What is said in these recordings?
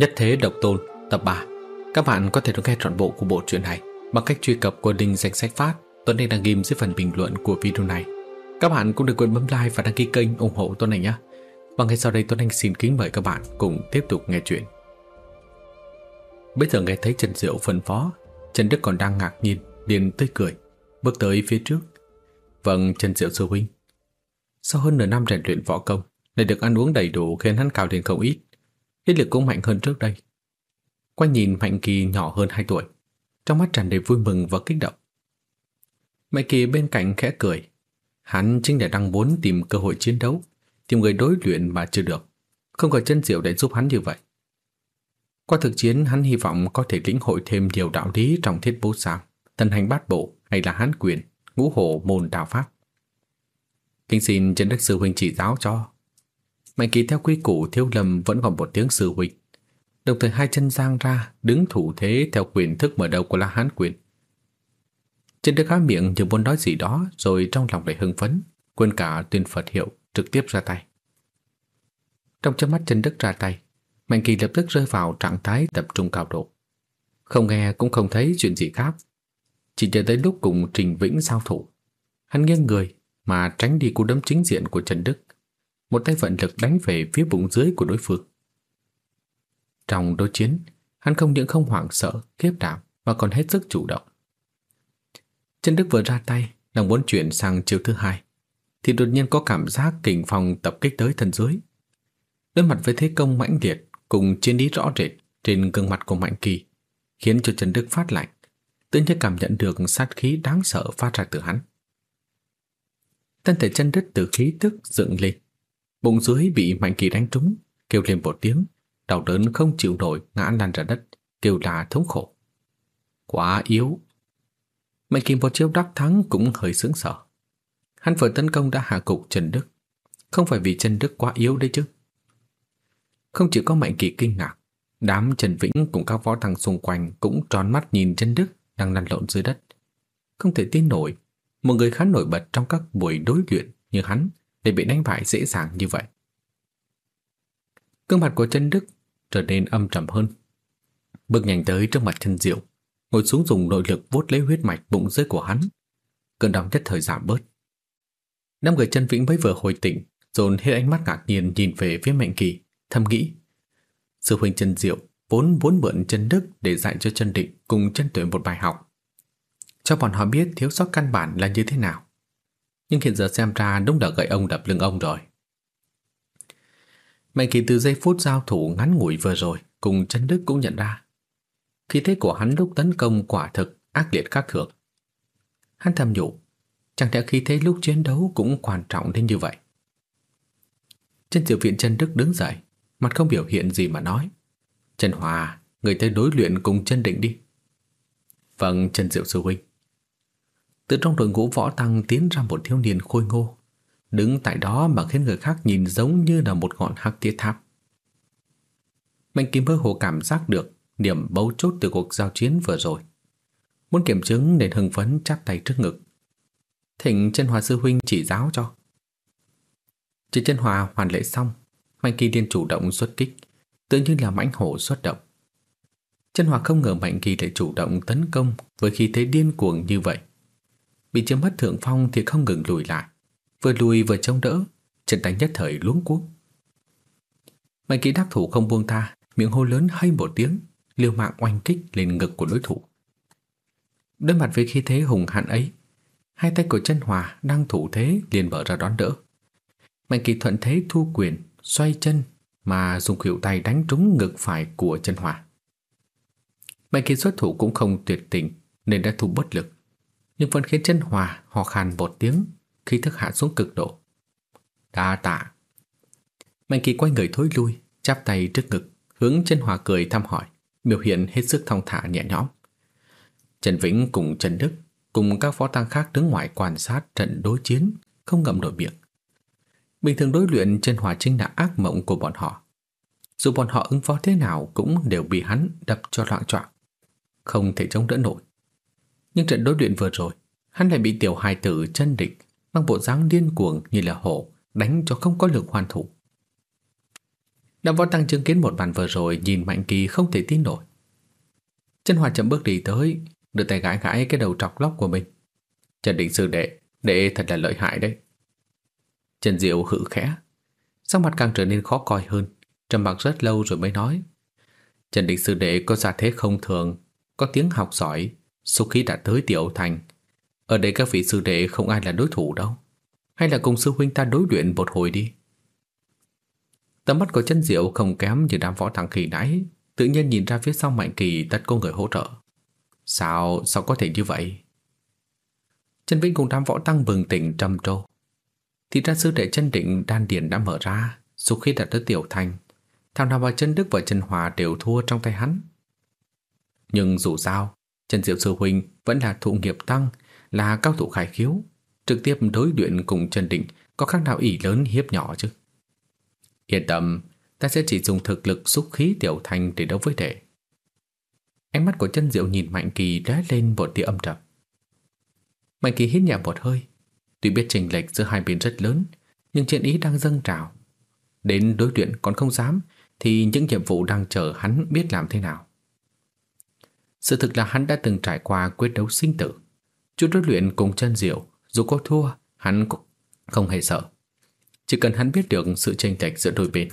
Nhất thế độc tôn tập 3 Các bạn có thể được nghe trọn bộ của bộ truyện này bằng cách truy cập qua link danh sách phát Tuấn Anh đang ghim dưới phần bình luận của video này. Các bạn cũng đừng quên bấm like và đăng ký kênh ủng hộ Tuấn Anh nhé. Và ngay sau đây Tuấn Anh xin kính mời các bạn cùng tiếp tục nghe chuyện. Bây giờ nghe thấy Trần Diệu phân phó, Trần Đức còn đang ngạc nhiên, liền tươi cười, bước tới phía trước. Vâng, Trần Diệu sư huynh. Sau hơn nửa năm rèn luyện võ công, lại được ăn uống đầy đủ khiến hắn cao lên không ít Thế lực cũng mạnh hơn trước đây. Quanh nhìn Mạnh Kỳ nhỏ hơn 2 tuổi, trong mắt tràn đầy vui mừng và kích động. Mạnh Kỳ bên cạnh khẽ cười. Hắn chính là đang muốn tìm cơ hội chiến đấu, tìm người đối luyện mà chưa được. Không có chân diệu để giúp hắn như vậy. Qua thực chiến, hắn hy vọng có thể lĩnh hội thêm nhiều đạo lý trong thiết bố sao, tân hành bát bộ hay là hán quyền, ngũ hổ môn đạo pháp. Kính xin trên đức sư huynh chỉ giáo cho. Mạnh kỳ theo quy củ thiếu lầm vẫn còn một tiếng sư huynh. Đồng thời hai chân giang ra, đứng thủ thế theo quyền thức mở đầu của La Hán quyền. Trên đức há miệng như muốn nói gì đó rồi trong lòng lại hưng phấn, quên cả tuyên Phật hiệu, trực tiếp ra tay. Trong chớp mắt chân đức ra tay, Mạnh Kỳ lập tức rơi vào trạng thái tập trung cao độ. Không nghe cũng không thấy chuyện gì khác. Chỉ chờ tới lúc cùng Trình Vĩnh giao thủ. Hắn nghiêng người mà tránh đi cú đấm chính diện của Trần Đức một tay vận lực đánh về phía bụng dưới của đối phương. Trong đối chiến, hắn không những không hoảng sợ, kiếp đảm mà còn hết sức chủ động. Trần Đức vừa ra tay, đang muốn chuyển sang chiều thứ hai, thì đột nhiên có cảm giác kình phong tập kích tới thân dưới. Đối mặt với thế công mãnh liệt cùng chiến ý rõ rệt trên gương mặt của Mạnh Kỳ, khiến cho Trần Đức phát lạnh, tự nhiên cảm nhận được sát khí đáng sợ phát ra từ hắn. Thân thể chân đất từ khí tức dựng lên, Bụng dưới bị Mạnh Kỳ đánh trúng, kêu lên một tiếng, đau đớn không chịu nổi ngã lăn ra đất, kêu là thống khổ. Quá yếu. Mạnh Kỳ một chiêu đắc thắng cũng hơi sướng sờ Hắn vừa tấn công đã hạ cục Trần Đức. Không phải vì Trần Đức quá yếu đấy chứ. Không chỉ có Mạnh Kỳ kinh ngạc, đám Trần Vĩnh cùng các võ thằng xung quanh cũng tròn mắt nhìn Trần Đức đang lăn lộn dưới đất. Không thể tin nổi, một người khá nổi bật trong các buổi đối luyện như hắn để bị đánh bại dễ dàng như vậy. Cương mặt của chân Đức trở nên âm trầm hơn. Bước nhanh tới trước mặt chân Diệu, ngồi xuống dùng nội lực vuốt lấy huyết mạch bụng dưới của hắn. Cơn đau nhất thời giảm bớt. Năm người chân Vĩnh mới vừa hồi tỉnh, dồn hết ánh mắt ngạc nhiên nhìn về phía Mạnh Kỳ, thầm nghĩ. Sư huynh chân Diệu vốn muốn mượn chân Đức để dạy cho chân Định cùng chân Tuệ một bài học. Cho bọn họ biết thiếu sót căn bản là như thế nào nhưng hiện giờ xem ra đúng là gậy ông đập lưng ông rồi. Mạnh kỳ từ giây phút giao thủ ngắn ngủi vừa rồi, cùng chân Đức cũng nhận ra. khi thế của hắn lúc tấn công quả thực ác liệt khác thường. Hắn thầm nhủ, chẳng lẽ khi thế lúc chiến đấu cũng quan trọng đến như vậy. Chân tiểu viện chân Đức đứng dậy, mặt không biểu hiện gì mà nói. Trần Hòa, người tới đối luyện cùng chân định đi. Vâng, Trần Diệu Sư Huynh. Từ trong đội ngũ võ tăng tiến ra một thiếu niên khôi ngô, đứng tại đó mà khiến người khác nhìn giống như là một ngọn hắc thiết tháp. Mạnh Kim mơ hồ cảm giác được điểm bấu chốt từ cuộc giao chiến vừa rồi. Muốn kiểm chứng nên hưng phấn chắp tay trước ngực. Thỉnh chân hòa sư huynh chỉ giáo cho. Chỉ chân hòa hoàn lễ xong, Mạnh Kỳ liền chủ động xuất kích, tự như là mãnh hổ xuất động. Chân hòa không ngờ Mạnh Kỳ lại chủ động tấn công với khí thế điên cuồng như vậy bị chiếm mất thượng phong thì không ngừng lùi lại, vừa lùi vừa chống đỡ, trận đánh nhất thời luống cuống. Mạnh kỹ đắc thủ không buông tha, miệng hô lớn hay một tiếng, liều mạng oanh kích lên ngực của đối thủ. Đối mặt với khí thế hùng hãn ấy, hai tay của chân hòa đang thủ thế liền mở ra đón đỡ. Mạnh kỳ thuận thế thu quyền, xoay chân mà dùng khuỷu tay đánh trúng ngực phải của chân hòa. Mạnh kỳ xuất thủ cũng không tuyệt tình nên đã thu bất lực nhưng vẫn khiến chân hòa ho khan một tiếng khi thức hạ xuống cực độ. Đa tạ. Mạnh kỳ quay người thối lui, chắp tay trước ngực, hướng chân hòa cười thăm hỏi, biểu hiện hết sức thong thả nhẹ nhõm. Trần Vĩnh cùng Trần Đức cùng các phó tăng khác đứng ngoài quan sát trận đối chiến, không ngậm nổi miệng. Bình thường đối luyện chân hòa chính là ác mộng của bọn họ. Dù bọn họ ứng phó thế nào cũng đều bị hắn đập cho loạn trọng, không thể chống đỡ nổi. Nhưng trận đối luyện vừa rồi, hắn lại bị tiểu hài tử chân địch mang bộ dáng điên cuồng như là hổ đánh cho không có lực hoàn thủ. Đàm Võ Tăng chứng kiến một màn vừa rồi nhìn Mạnh Kỳ không thể tin nổi. Chân Hòa chậm bước đi tới, đưa tay gãi gãi cái đầu trọc lóc của mình. Trần Định Sư đệ, đệ thật là lợi hại đấy. Trần Diệu hự khẽ, sắc mặt càng trở nên khó coi hơn, trầm mặc rất lâu rồi mới nói. Trần Định Sư đệ có gia thế không thường, có tiếng học giỏi, số khí đã tới tiểu thành. Ở đây các vị sư đệ không ai là đối thủ đâu. Hay là cùng sư huynh ta đối luyện một hồi đi. Tầm mắt của chân diệu không kém như đám võ thằng kỳ nãy, tự nhiên nhìn ra phía sau Mạnh Kỳ tất có người hỗ trợ. Sao, sao có thể như vậy? Chân Vĩnh cùng đám võ tăng bừng tỉnh trầm trồ. Thì ra sư đệ chân định đan điền đã mở ra, số khi đã tới tiểu thành. Thằng nào vào chân Đức và chân Hòa đều thua trong tay hắn. Nhưng dù sao, Trần Diệu Sư Huynh vẫn là thụ nghiệp tăng, là cao thủ khải khiếu, trực tiếp đối luyện cùng Trần Định có khác nào ỷ lớn hiếp nhỏ chứ. Yên tâm, ta sẽ chỉ dùng thực lực xúc khí tiểu thành để đấu với đệ. Ánh mắt của chân diệu nhìn Mạnh Kỳ lóe lên một tia âm trầm. Mạnh Kỳ hít nhẹ một hơi, tuy biết trình lệch giữa hai bên rất lớn, nhưng chiến ý đang dâng trào. Đến đối luyện còn không dám, thì những nhiệm vụ đang chờ hắn biết làm thế nào. Sự thực là hắn đã từng trải qua quyết đấu sinh tử. Chút đối luyện cùng chân diệu, dù có thua, hắn cũng không hề sợ. Chỉ cần hắn biết được sự tranh lệch giữa đôi bên,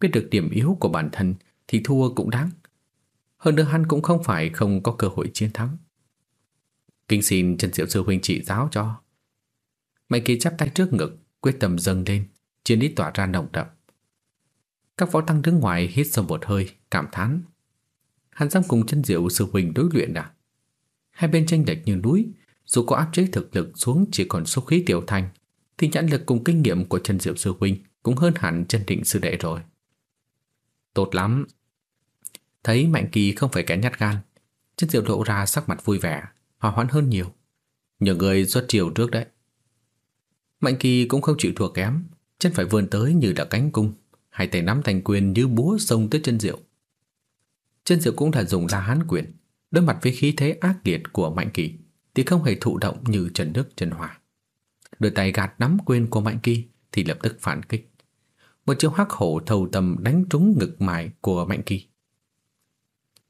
biết được điểm yếu của bản thân thì thua cũng đáng. Hơn nữa hắn cũng không phải không có cơ hội chiến thắng. Kinh xin Trần Diệu Sư Huynh chỉ giáo cho. Mạnh kỳ chắp tay trước ngực, quyết tâm dâng lên, chiến ý tỏa ra nồng đậm. Các võ tăng đứng ngoài hít sâu một hơi, cảm thán. Hắn dám cùng chân diệu sư huynh đối luyện à? Hai bên tranh lệch như núi, dù có áp chế thực lực xuống chỉ còn số khí tiểu thành, thì nhãn lực cùng kinh nghiệm của chân diệu sư huynh cũng hơn hẳn chân định sư đệ rồi. Tốt lắm. Thấy Mạnh Kỳ không phải kẻ nhát gan, chân diệu lộ ra sắc mặt vui vẻ, hòa hoãn hơn nhiều. Nhờ người xuất chiều trước đấy. Mạnh Kỳ cũng không chịu thua kém, chân phải vươn tới như đã cánh cung, hai tay nắm thành quyền như búa xông tới chân diệu. Chân diệu cũng đã dùng ra hán quyền, đối mặt với khí thế ác liệt của Mạnh Kỳ thì không hề thụ động như Trần Đức Trần Hòa. Đôi tay gạt nắm quyền của Mạnh Kỳ thì lập tức phản kích. Một chiêu hắc hổ thầu tầm đánh trúng ngực mài của Mạnh Kỳ.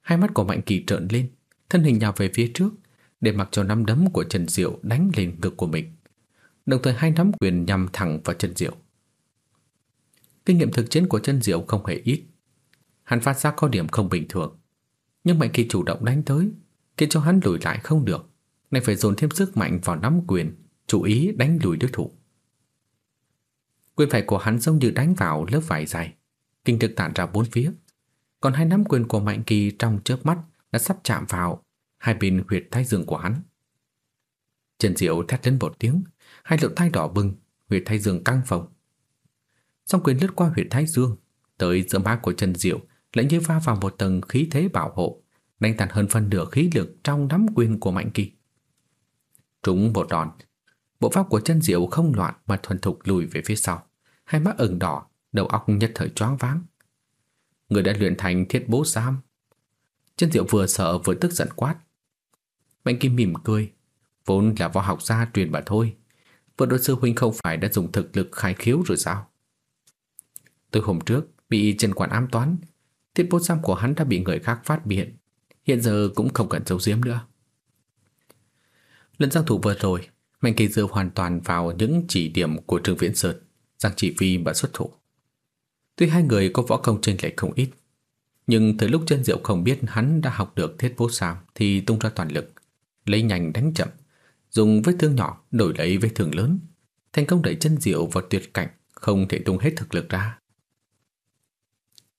Hai mắt của Mạnh Kỳ trợn lên, thân hình nhào về phía trước, để mặc cho nắm đấm của Trần Diệu đánh lên ngực của mình. Đồng thời hai nắm quyền nhằm thẳng vào Trần Diệu. Kinh nghiệm thực chiến của Trần Diệu không hề ít. Hắn phát giác có điểm không bình thường. Nhưng Mạnh Kỳ chủ động đánh tới, khiến cho hắn lùi lại không được. Nên phải dồn thêm sức mạnh vào nắm quyền, chú ý đánh lùi đối thủ. Quyền phải của hắn giống như đánh vào lớp vải dày, kinh thực tản ra bốn phía. Còn hai nắm quyền của Mạnh Kỳ trong chớp mắt đã sắp chạm vào hai bên huyệt thái dương của hắn. Trần Diệu thét lên một tiếng, hai lỗ tai đỏ bừng, huyệt thái dương căng phồng. Song quyền lướt qua huyệt thái dương, tới giữa má của Trần Diệu lại như va vào một tầng khí thế bảo hộ, đánh tàn hơn phân nửa khí lực trong nắm quyền của Mạnh Kỳ. Trúng một đòn, bộ pháp của chân Diệu không loạn mà thuần thục lùi về phía sau, hai mắt ửng đỏ, đầu óc nhất thời choáng váng. Người đã luyện thành thiết bố giam. chân Diệu vừa sợ vừa tức giận quát. Mạnh kỳ mỉm cười, vốn là võ học gia truyền mà thôi. Vừa đối sư huynh không phải đã dùng thực lực khai khiếu rồi sao? Tôi hôm trước bị Trần Quản ám toán, thiết bố giam của hắn đã bị người khác phát biện, hiện giờ cũng không cần giấu giếm nữa. Lần giao thủ vừa rồi, Mạnh Kỳ dựa hoàn toàn vào những chỉ điểm của Trương Viễn Sơn, Giang Chỉ Vi và xuất thủ. Tuy hai người có võ công trên lệch không ít, nhưng từ lúc chân diệu không biết hắn đã học được thiết bố sao thì tung ra toàn lực, lấy nhanh đánh chậm, dùng vết thương nhỏ đổi lấy vết thương lớn, thành công đẩy chân diệu vào tuyệt cảnh, không thể tung hết thực lực ra.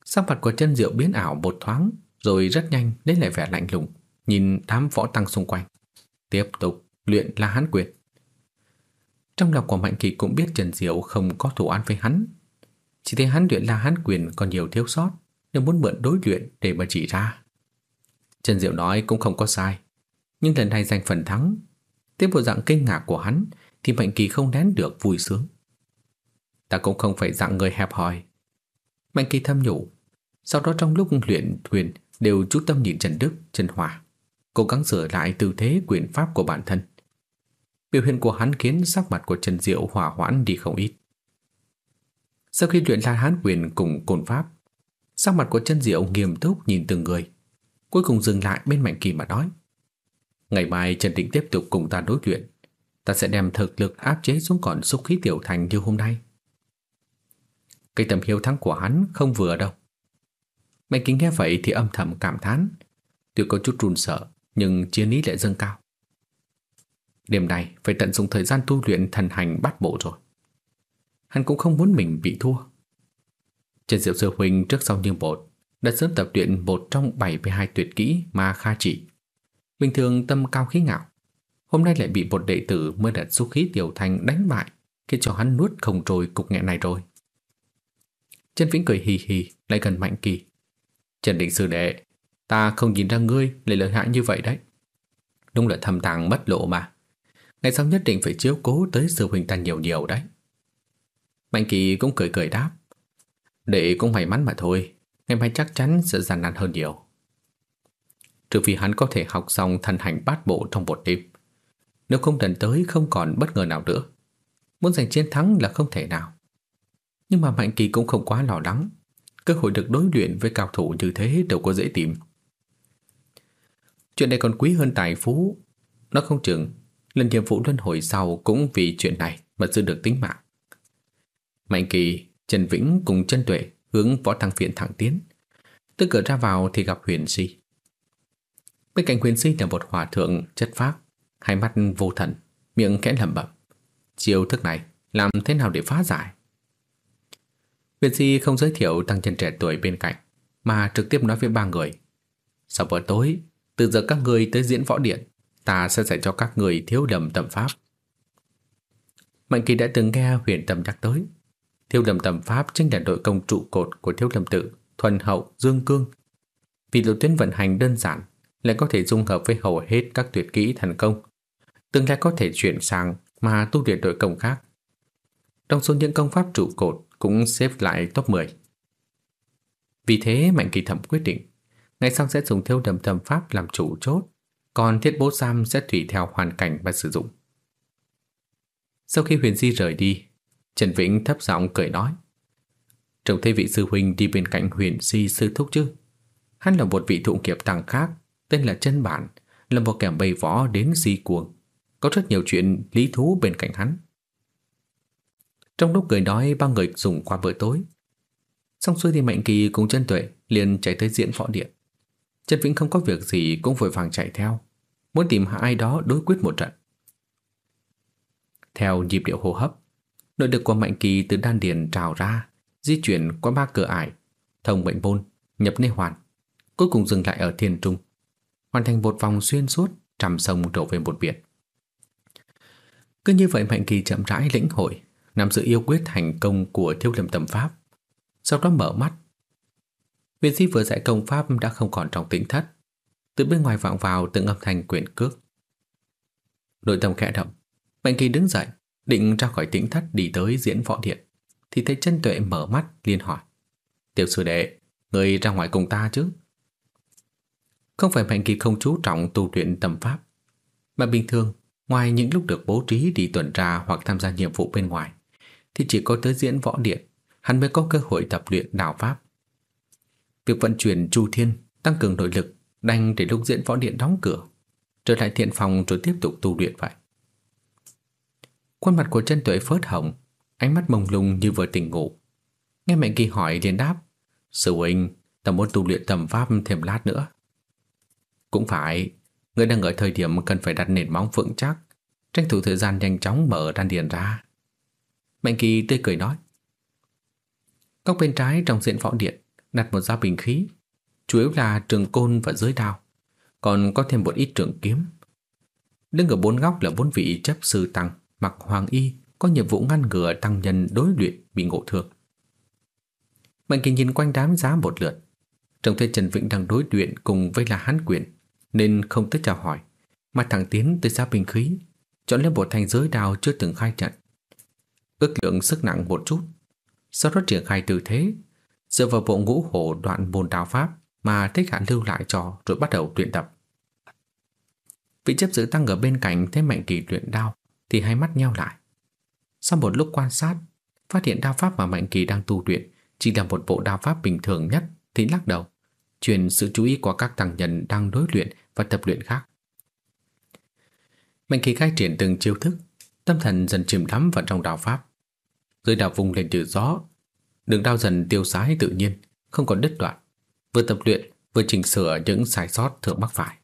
Sắc mặt của chân diệu biến ảo một thoáng, rồi rất nhanh lấy lại vẻ lạnh lùng, nhìn đám võ tăng xung quanh. Tiếp tục luyện la hán quyền. Trong lòng của Mạnh Kỳ cũng biết Trần Diệu không có thủ án với hắn. Chỉ thấy hắn luyện la hán quyền còn nhiều thiếu sót, nên muốn mượn đối luyện để mà chỉ ra. Trần Diệu nói cũng không có sai, nhưng lần này giành phần thắng. Tiếp bộ dạng kinh ngạc của hắn thì Mạnh Kỳ không nén được vui sướng. Ta cũng không phải dạng người hẹp hòi. Mạnh Kỳ thâm nhủ, sau đó trong lúc luyện quyền đều chú tâm nhìn Trần Đức, Trần Hòa, cố gắng sửa lại tư thế quyền pháp của bản thân. Biểu hiện của hắn khiến sắc mặt của Trần Diệu hỏa hoãn đi không ít. Sau khi luyện la hán quyền cùng cồn pháp, Sắc mặt của trần diệu nghiêm túc nhìn từng người Cuối cùng dừng lại bên Mạnh Kỳ mà nói Ngày mai Trần Định tiếp tục cùng ta đối luyện Ta sẽ đem thực lực áp chế xuống còn xúc khí tiểu thành như hôm nay Cái tầm hiếu thắng của hắn không vừa đâu Mạnh kính nghe vậy thì âm thầm cảm thán Tuy có chút run sợ Nhưng chiến ý lại dâng cao Đêm nay phải tận dụng thời gian tu luyện thần hành bắt bộ rồi Hắn cũng không muốn mình bị thua Trần Diệu Sư Huynh trước sau như một đã sớm tập luyện một trong 72 tuyệt kỹ mà Kha chỉ. Bình thường tâm cao khí ngạo, hôm nay lại bị một đệ tử mới đặt xúc khí tiểu thành đánh bại, khiến cho hắn nuốt không trôi cục nghẹn này rồi. Trần Vĩnh cười hì hì, lại gần Mạnh Kỳ. Trần Định Sư Đệ, ta không nhìn ra ngươi lại lợi hại như vậy đấy. Đúng là thầm tàng mất lộ mà. Ngày sau nhất định phải chiếu cố tới sư huynh ta nhiều nhiều đấy. Mạnh Kỳ cũng cười cười đáp. Đệ cũng may mắn mà thôi, ngày mai chắc chắn sẽ gian nan hơn nhiều. Trừ vì hắn có thể học xong thần hành bát bộ trong một đêm. Nếu không lần tới không còn bất ngờ nào nữa. Muốn giành chiến thắng là không thể nào. Nhưng mà Mạnh Kỳ cũng không quá lo lắng. Cơ hội được đối luyện với cao thủ như thế đâu có dễ tìm. Chuyện này còn quý hơn tài phú. Nó không chừng, lần nhiệm vụ luân hồi sau cũng vì chuyện này mà giữ được tính mạng. Mạnh Kỳ, Trần Vĩnh cùng chân tuệ hướng võ thăng viện thẳng tiến. Từ cửa ra vào thì gặp huyền si. Bên cạnh huyền si là một hòa thượng chất phác, hai mắt vô thần, miệng khẽ lẩm bẩm. Chiêu thức này làm thế nào để phá giải? Việt Di không giới thiệu tăng chân trẻ tuổi bên cạnh, mà trực tiếp nói với ba người. Sau bữa tối, từ giờ các người tới diễn võ điện, ta sẽ dạy cho các người thiếu đầm tầm pháp. Mạnh kỳ đã từng nghe huyền tâm nhắc tới, Thiếu đầm tầm pháp chính là đội công trụ cột của thiếu lâm tự, thuần hậu, dương cương. Vì lộ tuyến vận hành đơn giản, lại có thể dung hợp với hầu hết các tuyệt kỹ thành công, tương lai có thể chuyển sang mà tu luyện đội công khác. Trong số những công pháp trụ cột cũng xếp lại top 10. Vì thế Mạnh Kỳ Thẩm quyết định, ngày sau sẽ dùng theo đầm thầm pháp làm chủ chốt, còn thiết bố giam sẽ tùy theo hoàn cảnh và sử dụng. Sau khi Huyền Di rời đi, Trần Vĩnh thấp giọng cười nói Trông thấy vị sư huynh đi bên cạnh huyền di sư thúc chứ Hắn là một vị thụ kiệp tăng khác Tên là chân Bản Là một kẻ bày võ đến di cuồng Có rất nhiều chuyện lý thú bên cạnh hắn trong lúc cười nói Ba người dùng qua bữa tối. Xong xuôi thì Mạnh Kỳ cùng chân Tuệ liền chạy tới diễn võ điện. Trần Vĩnh không có việc gì Cũng vội vàng chạy theo Muốn tìm ai đó đối quyết một trận. Theo nhịp điệu hô hấp Nội lực của Mạnh Kỳ từ đan điền trào ra, di chuyển qua ba cửa ải, thông mệnh môn, nhập nê hoàn, cuối cùng dừng lại ở thiên trung, hoàn thành một vòng xuyên suốt trầm sông đổ về một biển. Cứ như vậy Mạnh Kỳ chậm rãi lĩnh hội, nằm giữ yêu quyết thành công của thiêu liêm tâm pháp, sau đó mở mắt. Viện sĩ vừa dạy công pháp đã không còn trong tĩnh thất, từ bên ngoài vọng vào từng âm thanh quyền cước. Nội tâm khẽ động, Mạnh Kỳ đứng dậy, Định ra khỏi tĩnh thất đi tới diễn võ điện. Thì thấy chân tuệ mở mắt liên hỏi. Tiểu sư đệ Người ra ngoài cùng ta chứ? Không phải Mạnh Kỳ không chú trọng tu luyện tâm pháp Mà bình thường Ngoài những lúc được bố trí đi tuần tra Hoặc tham gia nhiệm vụ bên ngoài thì chỉ có tới diễn võ điện Hắn mới có cơ hội tập luyện đạo pháp. Việc vận chuyển chu thiên Tăng cường nội lực Đành để lúc diễn võ điện đóng cửa Trở lại thiện phòng rồi tiếp tục tu luyện vậy. Khuôn mặt của chân tuệ phớt hồng Ánh mắt mông lung như vừa tỉnh ngủ. Nghe mẹ kỳ hỏi liền đáp Sư huynh, ta muốn tu luyện tầm pháp thêm lát nữa. Cũng phải Người đang ở thời điểm cần phải đặt nền móng vững chắc Tranh thủ thời gian nhanh chóng mở đan điền ra. Mạnh kỳ tươi cười nói Góc bên trái trong diện võ điện Đặt một dao bình khí Chủ yếu là trường côn và giới đao Còn có thêm một ít trường kiếm Đứng ở bốn góc là bốn vị chấp sư tăng mặc hoàng y có nhiệm vụ ngăn ngừa tăng nhân đối luyện bị ngộ thương. Mạnh kỳ nhìn quanh đám giá một lượt, trông thấy Trần Vĩnh đang đối luyện cùng với là hán quyền, nên không tới chào hỏi, mà thẳng tiến tới giá bình khí, chọn lên một thành giới đào chưa từng khai trận. Ước lượng sức nặng một chút, sau đó triển khai tư thế, dựa vào bộ ngũ hổ đoạn môn đao pháp mà thích hạn lưu lại cho rồi bắt đầu luyện tập. Vị chấp giữ tăng ở bên cạnh thấy mạnh kỳ luyện đao, thì hai mắt nheo lại. Sau một lúc quan sát, phát hiện đao pháp mà Mạnh Kỳ đang tu luyện chỉ là một bộ đao pháp bình thường nhất thì lắc đầu, chuyển sự chú ý qua các tăng nhân đang đối luyện và tập luyện khác. Mạnh kỳ khai triển từng chiêu thức, tâm thần dần chìm đắm vào trong đạo pháp. Dưới đạo vùng lên từ gió, đường đao dần tiêu sái tự nhiên, không còn đứt đoạn. Vừa tập luyện, vừa chỉnh sửa những sai sót thường mắc phải.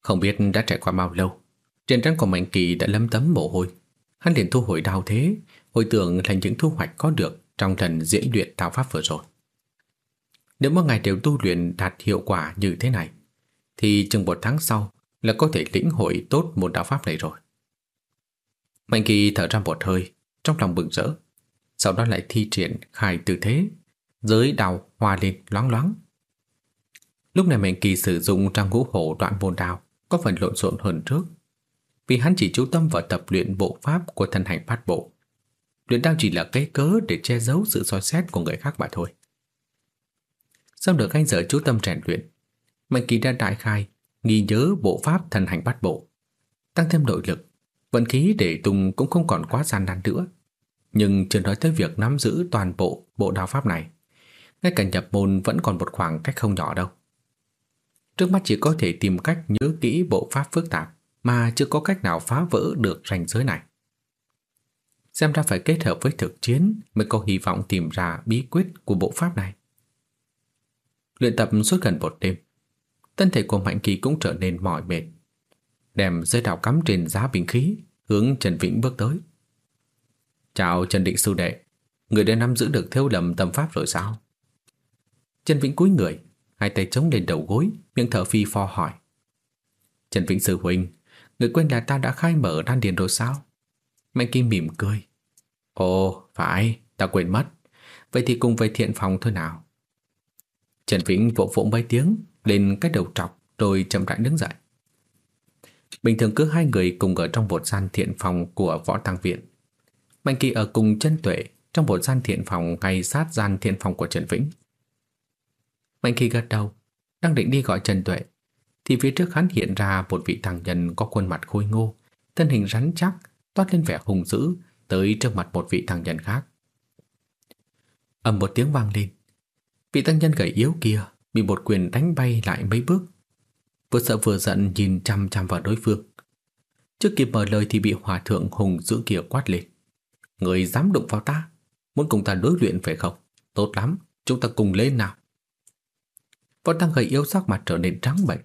Không biết đã trải qua bao lâu, trên trán của Mạnh Kỳ đã lấm tấm mồ hôi. Hắn liền thu hồi đao thế, hồi tưởng thành những thu hoạch có được trong lần diễn luyện đạo pháp vừa rồi. Nếu mỗi ngày đều tu luyện đạt hiệu quả như thế này, thì chừng một tháng sau là có thể lĩnh hội tốt một đạo pháp này rồi. Mạnh Kỳ thở ra một hơi, trong lòng bừng rỡ. Sau đó lại thi triển khai tư thế, giới đào hòa lên loáng loáng. Lúc này Mạnh Kỳ sử dụng trang ngũ hổ đoạn môn đào có phần lộn xộn hơn trước. Vì hắn chỉ chú tâm vào tập luyện bộ pháp của thân hành bát bộ. Luyện đao chỉ là cái cớ để che giấu sự soi xét của người khác mà thôi. Sau được anh giờ chú tâm rèn luyện, Mạnh Kỳ đã đại khai, nghi nhớ bộ pháp thần hành bát bộ. Tăng thêm nội lực, vận khí để tung cũng không còn quá gian nan nữa. Nhưng chưa nói tới việc nắm giữ toàn bộ bộ đao pháp này. Ngay cả nhập môn vẫn còn một khoảng cách không nhỏ đâu. Trước mắt chỉ có thể tìm cách nhớ kỹ bộ pháp phức tạp mà chưa có cách nào phá vỡ được ranh giới này. Xem ra phải kết hợp với thực chiến mới có hy vọng tìm ra bí quyết của bộ pháp này. Luyện tập suốt gần một đêm, thân thể của Mạnh Kỳ cũng trở nên mỏi mệt. Đem dây đào cắm trên giá bình khí, hướng Trần Vĩnh bước tới. Chào Trần Định Sư Đệ, người đã nắm giữ được theo lầm tâm pháp rồi sao? Trần Vĩnh cúi người, hai tay chống lên đầu gối, miệng thở phi phò hỏi. Trần Vĩnh Sư Huynh, người quên là ta đã khai mở đan điền rồi sao? Mạnh Kim mỉm cười. Ồ, phải, ta quên mất. Vậy thì cùng về thiện phòng thôi nào. Trần Vĩnh vỗ vỗ mấy tiếng, lên cái đầu trọc rồi chậm rãi đứng dậy. Bình thường cứ hai người cùng ở trong một gian thiện phòng của võ tăng viện. Mạnh Kỳ ở cùng chân tuệ trong một gian thiện phòng ngay sát gian thiện phòng của Trần Vĩnh. Mạnh Kỳ gật đầu, đang định đi gọi Trần Tuệ, thì phía trước hắn hiện ra một vị thằng nhân có khuôn mặt khôi ngô, thân hình rắn chắc, toát lên vẻ hùng dữ tới trước mặt một vị thằng nhân khác. ầm một tiếng vang lên, vị tăng nhân gầy yếu kia bị một quyền đánh bay lại mấy bước, vừa sợ vừa giận nhìn chăm chăm vào đối phương. Trước kịp mở lời thì bị hòa thượng hùng dữ kia quát lên. Người dám đụng vào ta, muốn cùng ta đối luyện phải không? Tốt lắm, chúng ta cùng lên nào. Võ tăng gầy yếu sắc mặt trở nên trắng bệch,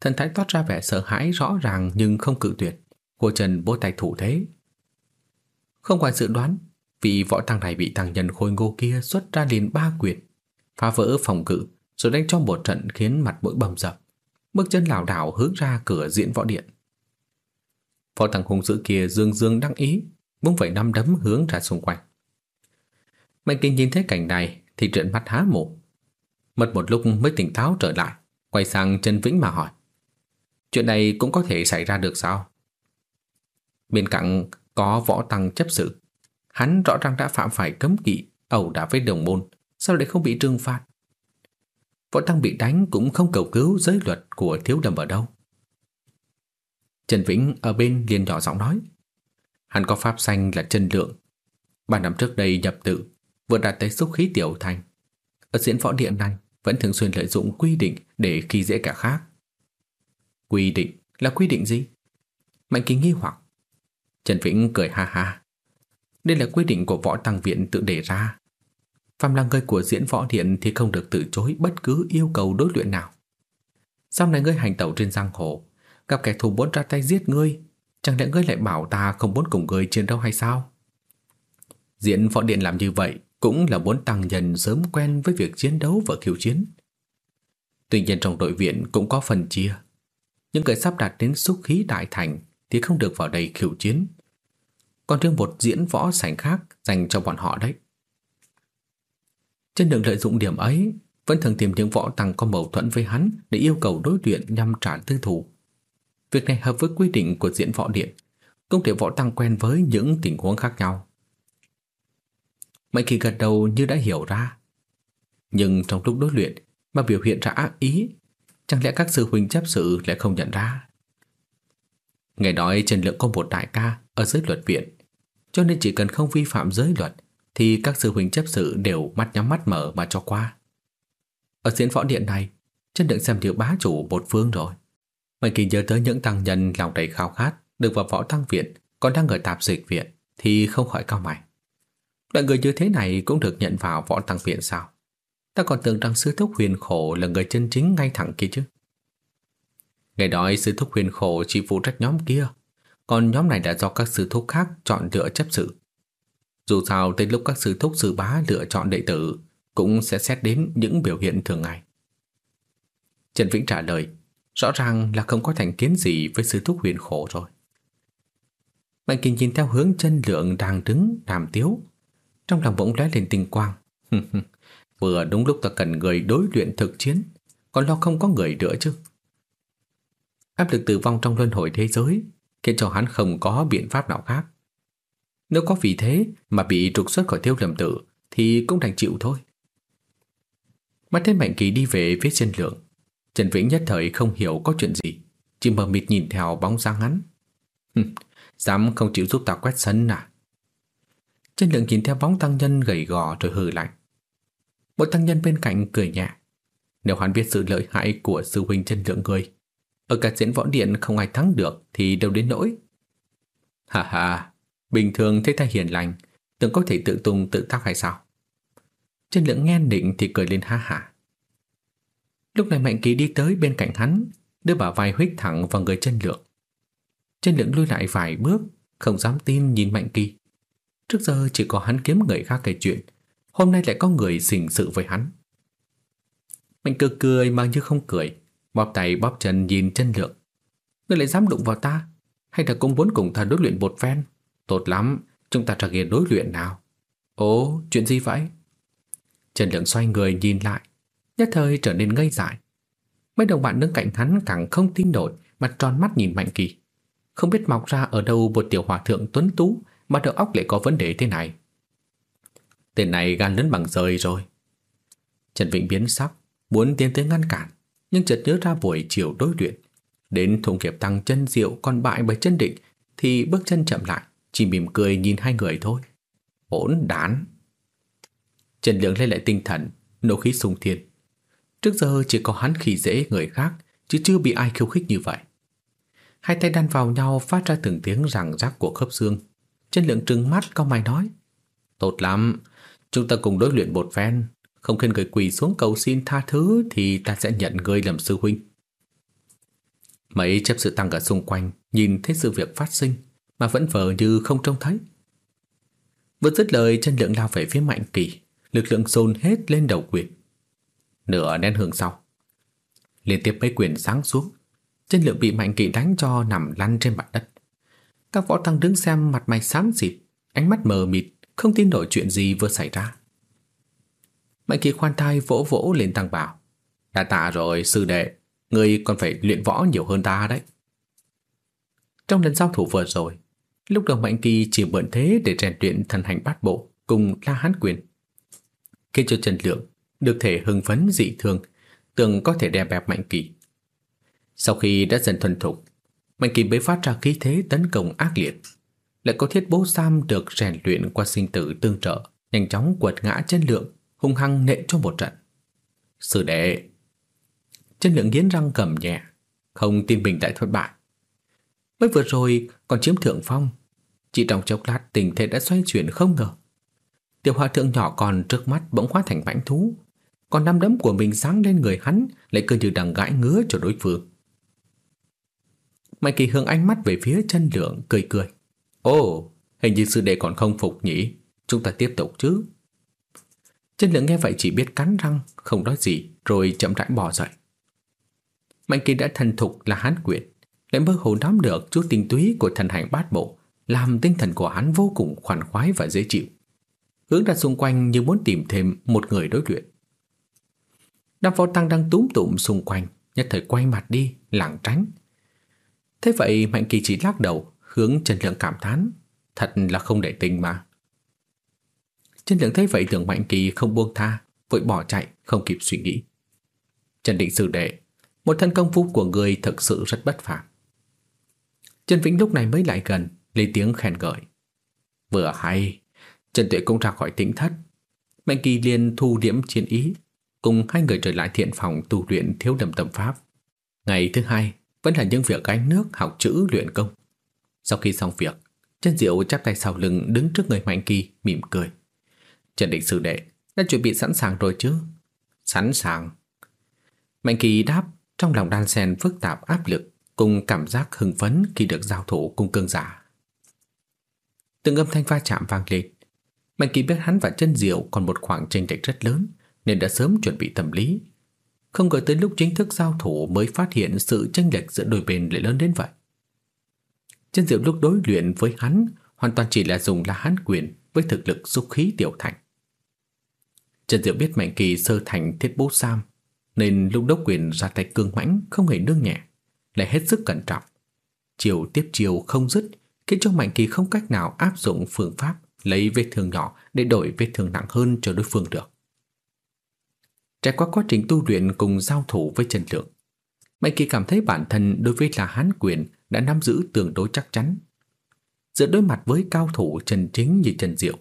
thần thái toát ra vẻ sợ hãi rõ ràng nhưng không cự tuyệt. Cô Trần bố tay thủ thế. Không ngoài dự đoán, vị võ tăng này bị tăng nhân khôi ngô kia xuất ra liền ba quyền, phá vỡ phòng cự, rồi đánh cho một trận khiến mặt mũi bầm dập. Bước chân lảo đảo hướng ra cửa diễn võ điện. Võ thằng hung dữ kia dương dương đắc ý, vung vẩy năm đấm hướng ra xung quanh. Mạnh kinh nhìn thấy cảnh này thì trợn mắt há mồm. Mất một lúc mới tỉnh táo trở lại, quay sang Trần Vĩnh mà hỏi. Chuyện này cũng có thể xảy ra được sao? Bên cạnh có võ tăng chấp sự. Hắn rõ ràng đã phạm phải cấm kỵ, ẩu đả với đồng môn, sao lại không bị trừng phạt? Võ tăng bị đánh cũng không cầu cứu giới luật của thiếu đầm ở đâu. Trần Vĩnh ở bên liền nhỏ giọng nói. Hắn có pháp xanh là chân lượng. Ba năm trước đây nhập tự, vừa đạt tới xúc khí tiểu thành. Ở diễn võ điện này vẫn thường xuyên lợi dụng quy định để khi dễ cả khác. Quy định là quy định gì? Mạnh Kỳ nghi hoặc. Trần Vĩnh cười ha ha. Đây là quy định của võ tăng viện tự đề ra. Phạm là người của diễn võ điện thì không được từ chối bất cứ yêu cầu đối luyện nào. Sau này ngươi hành tẩu trên giang hồ, gặp kẻ thù muốn ra tay giết ngươi, chẳng lẽ ngươi lại bảo ta không muốn cùng ngươi chiến đấu hay sao? Diễn võ điện làm như vậy cũng là muốn tăng nhân sớm quen với việc chiến đấu và khiêu chiến. Tuy nhiên trong đội viện cũng có phần chia. Những người sắp đạt đến xúc khí đại thành thì không được vào đây khiêu chiến. Còn riêng một diễn võ sảnh khác dành cho bọn họ đấy. Trên đường lợi dụng điểm ấy, vẫn thường tìm những võ tăng có mâu thuẫn với hắn để yêu cầu đối luyện nhằm trả tư thủ. Việc này hợp với quy định của diễn võ điện, không thể võ tăng quen với những tình huống khác nhau. Mạnh kỳ gật đầu như đã hiểu ra. Nhưng trong lúc đối luyện mà biểu hiện ra ác ý, chẳng lẽ các sư huynh chấp sự lại không nhận ra? Nghe nói Trần Lượng có một đại ca ở giới luật viện, cho nên chỉ cần không vi phạm giới luật thì các sư huynh chấp sự đều mắt nhắm mắt mở mà cho qua. Ở diễn võ điện này, chân lượng xem điều bá chủ một phương rồi. Mình kỳ nhớ tới những tăng nhân lòng đầy khao khát được vào võ tăng viện còn đang ở tạp dịch viện thì không khỏi cao mày. Loại người như thế này cũng được nhận vào võ tăng viện sao? Ta còn tưởng rằng sư thúc huyền khổ là người chân chính ngay thẳng kia chứ. Ngày đó sư thúc huyền khổ chỉ phụ trách nhóm kia, còn nhóm này đã do các sư thúc khác chọn lựa chấp sự. Dù sao tới lúc các sư thúc sư bá lựa chọn đệ tử cũng sẽ xét đến những biểu hiện thường ngày. Trần Vĩnh trả lời, rõ ràng là không có thành kiến gì với sư thúc huyền khổ rồi. Mạnh Kinh nhìn theo hướng chân lượng đang đứng đàm tiếu, trong lòng bỗng lóe lên tinh quang. Vừa đúng lúc ta cần người đối luyện thực chiến, còn lo không có người nữa chứ. Áp lực tử vong trong luân hồi thế giới khiến cho hắn không có biện pháp nào khác. Nếu có vì thế mà bị trục xuất khỏi tiêu lầm tử thì cũng đành chịu thôi. Mắt thấy Mạnh Kỳ đi về phía chân lượng, Trần Vĩnh nhất thời không hiểu có chuyện gì, chỉ mờ mịt nhìn theo bóng dáng hắn. Dám không chịu giúp ta quét sân à? Chân lượng nhìn theo bóng tăng nhân gầy gò rồi hừ lạnh. Một tăng nhân bên cạnh cười nhẹ. Nếu hắn biết sự lợi hại của sư huynh chân lượng người, ở cả diễn võ điện không ai thắng được thì đâu đến nỗi. Hà hà, bình thường thấy ta hiền lành, tưởng có thể tự tung tự tác hay sao? Chân lượng nghe định thì cười lên ha hả. Lúc này Mạnh Kỳ đi tới bên cạnh hắn, đưa bả vai huých thẳng vào người chân lượng. Chân lượng lui lại vài bước, không dám tin nhìn Mạnh Kỳ. Trước giờ chỉ có hắn kiếm người khác kể chuyện, hôm nay lại có người xình sự với hắn. Mạnh cười cười mà như không cười, bóp tay bóp chân nhìn chân lượng. Ngươi lại dám đụng vào ta, hay là cũng muốn cùng ta đốt luyện bột phen? Tốt lắm, chúng ta trở nghiệm đối luyện nào. Ồ, chuyện gì vậy? Trần Lượng xoay người nhìn lại, nhất thời trở nên ngây dại. Mấy đồng bạn đứng cạnh hắn càng không tin nổi, mặt tròn mắt nhìn Mạnh Kỳ. Không biết mọc ra ở đâu một tiểu hòa thượng tuấn tú mà đầu óc lại có vấn đề thế này. Tên này gan lớn bằng rời rồi. Trần Vĩnh biến sắc, muốn tiến tới ngăn cản, nhưng chợt nhớ ra buổi chiều đối luyện. Đến thùng kiệp tăng chân diệu còn bại bởi chân định thì bước chân chậm lại, chỉ mỉm cười nhìn hai người thôi. Ổn đán. Trần Lượng lấy lại tinh thần, nộ khí sung thiên. Trước giờ chỉ có hắn khi dễ người khác, chứ chưa bị ai khiêu khích như vậy. Hai tay đan vào nhau phát ra từng tiếng răng rắc của khớp xương. Trần lượng trừng mắt cao mày nói. Tốt lắm, chúng ta cùng đối luyện bột phen. Không khiến người quỳ xuống cầu xin tha thứ thì ta sẽ nhận người làm sư huynh. Mấy chấp sự tăng ở xung quanh nhìn thấy sự việc phát sinh mà vẫn vờ như không trông thấy. Vừa dứt lời chân lượng lao về phía mạnh kỳ, lực lượng dồn hết lên đầu quyền. Nửa nén hương sau, liên tiếp mấy quyền sáng xuống, chân lượng bị mạnh kỳ đánh cho nằm lăn trên mặt đất. Các võ tăng đứng xem mặt mày xám xịt, ánh mắt mờ mịt, không tin nổi chuyện gì vừa xảy ra. Mạnh kỳ khoan thai vỗ vỗ lên tăng bảo. Đã tạ rồi, sư đệ, người còn phải luyện võ nhiều hơn ta đấy. Trong lần giao thủ vừa rồi, lúc đầu Mạnh Kỳ chỉ bận thế để rèn luyện thần hành bát bộ cùng La Hán Quyền. Khi cho Trần Lượng được thể hưng phấn dị thường, tưởng có thể đè bẹp Mạnh Kỳ. Sau khi đã dần thuần thục, Mạnh Kỳ mới phát ra khí thế tấn công ác liệt. Lại có thiết bố Sam được rèn luyện qua sinh tử tương trợ, nhanh chóng quật ngã chân lượng, hung hăng nện cho một trận. Sư đệ Chân lượng nghiến răng cầm nhẹ, không tin mình đã thất bại. Mới vừa rồi còn chiếm thượng phong, chỉ trong chốc lát tình thế đã xoay chuyển không ngờ. Tiểu hòa thượng nhỏ còn trước mắt bỗng hóa thành mãnh thú, còn năm đấm của mình sáng lên người hắn lại cứ như đang gãi ngứa cho đối phương. Mạnh kỳ hướng ánh mắt về phía chân lượng cười cười. Ồ, hình như sư đệ còn không phục nhỉ, chúng ta tiếp tục chứ. Chân lượng nghe vậy chỉ biết cắn răng, không nói gì, rồi chậm rãi bỏ dậy. Mạnh kỳ đã thần thục là hán quyển, lại mơ hồ nắm được chút tinh túy của thần hành bát bộ, làm tinh thần của hắn vô cùng khoản khoái và dễ chịu. Hướng ra xung quanh như muốn tìm thêm một người đối luyện. Đám phó tăng đang túm tụm xung quanh, nhất thời quay mặt đi, lảng tránh, Thế vậy Mạnh Kỳ chỉ lắc đầu, hướng Trần Lượng cảm thán. Thật là không để tình mà. Trần Lượng thấy vậy tưởng Mạnh Kỳ không buông tha, vội bỏ chạy, không kịp suy nghĩ. Trần Định Sư Đệ, một thân công phu của người thực sự rất bất phàm. Trần Vĩnh lúc này mới lại gần, lấy tiếng khen ngợi. Vừa hay, Trần Tuệ cũng ra khỏi tĩnh thất. Mạnh Kỳ liền thu điểm chiến ý, cùng hai người trở lại thiện phòng tu luyện thiếu đầm tâm pháp. Ngày thứ hai vẫn là những việc gánh nước, học chữ, luyện công. Sau khi xong việc, trần diệu chắp tay sau lưng đứng trước người Mạnh Kỳ mỉm cười. Trần Định Sư Đệ đã chuẩn bị sẵn sàng rồi chứ? Sẵn sàng. Mạnh Kỳ đáp trong lòng đan xen phức tạp áp lực cùng cảm giác hưng phấn khi được giao thủ cùng cương giả. Từng âm thanh va chạm vang lên. Mạnh Kỳ biết hắn và chân diệu còn một khoảng chênh lệch rất lớn nên đã sớm chuẩn bị tâm lý. Không ngờ tới lúc chính thức giao thủ mới phát hiện sự chênh lệch giữa đôi bên lại lớn đến vậy. Chân diệu lúc đối luyện với hắn hoàn toàn chỉ là dùng là hán quyền với thực lực xúc khí tiểu thành. Trần Diệu biết Mạnh Kỳ sơ thành thiết bố sam nên lúc đốc quyền ra tay cương mãnh không hề nương nhẹ, lại hết sức cẩn trọng. Chiều tiếp chiều không dứt khiến cho Mạnh Kỳ không cách nào áp dụng phương pháp lấy vết thương nhỏ để đổi vết thương nặng hơn cho đối phương được. Trải qua quá trình tu luyện cùng giao thủ với Trần Lượng, Mạnh Kỳ cảm thấy bản thân đối với là hán quyền đã nắm giữ tương đối chắc chắn. Giữa đối mặt với cao thủ Trần Chính như Trần Diệu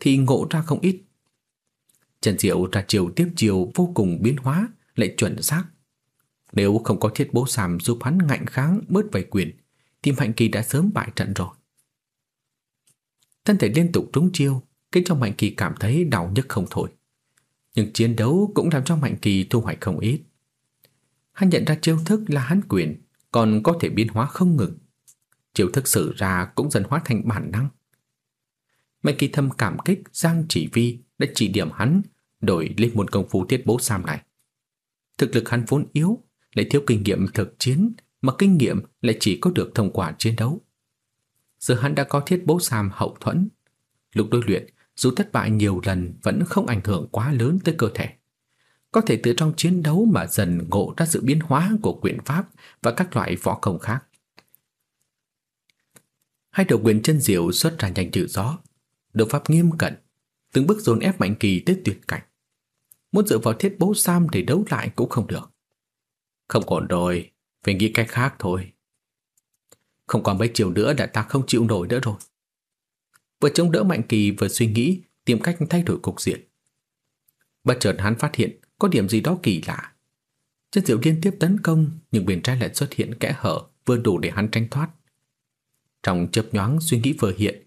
thì ngộ ra không ít. Trần Diệu ra chiều tiếp chiều vô cùng biến hóa lại chuẩn xác. Nếu không có thiết bố sàm giúp hắn ngạnh kháng bớt vài quyền Tim Mạnh Kỳ đã sớm bại trận rồi. Thân thể liên tục trúng chiêu khiến cho Mạnh Kỳ cảm thấy đau nhức không thôi. Nhưng chiến đấu cũng làm cho Mạnh Kỳ thu hoạch không ít. Hắn nhận ra chiêu thức là hắn quyền còn có thể biến hóa không ngừng. Chiêu thức sử ra cũng dần hóa thành bản năng. Mạnh Kỳ thâm cảm kích Giang Chỉ Vi đã chỉ điểm hắn đổi lên môn công phu tiết bố sam này. Thực lực hắn vốn yếu, lại thiếu kinh nghiệm thực chiến, mà kinh nghiệm lại chỉ có được thông qua chiến đấu. Giờ hắn đã có thiết bố sam hậu thuẫn. Lúc đối luyện, dù thất bại nhiều lần vẫn không ảnh hưởng quá lớn tới cơ thể. Có thể từ trong chiến đấu mà dần ngộ ra sự biến hóa của quyền pháp và các loại võ công khác. Hai đầu quyền chân diệu xuất ra nhanh như gió, đấu pháp nghiêm cẩn, từng bước dồn ép mạnh kỳ tới tuyệt cảnh. Muốn dựa vào thiết bố Sam để đấu lại cũng không được. Không còn rồi, phải nghĩ cách khác thôi. Không còn mấy chiều nữa đã ta không chịu nổi nữa rồi. Vừa chống đỡ Mạnh Kỳ vừa suy nghĩ tìm cách thay đổi cục diện. Bất chợt hắn phát hiện có điểm gì đó kỳ lạ. Chân diệu liên tiếp tấn công nhưng bên trái lại xuất hiện kẽ hở vừa đủ để hắn tranh thoát. Trong chớp nhoáng suy nghĩ vừa hiện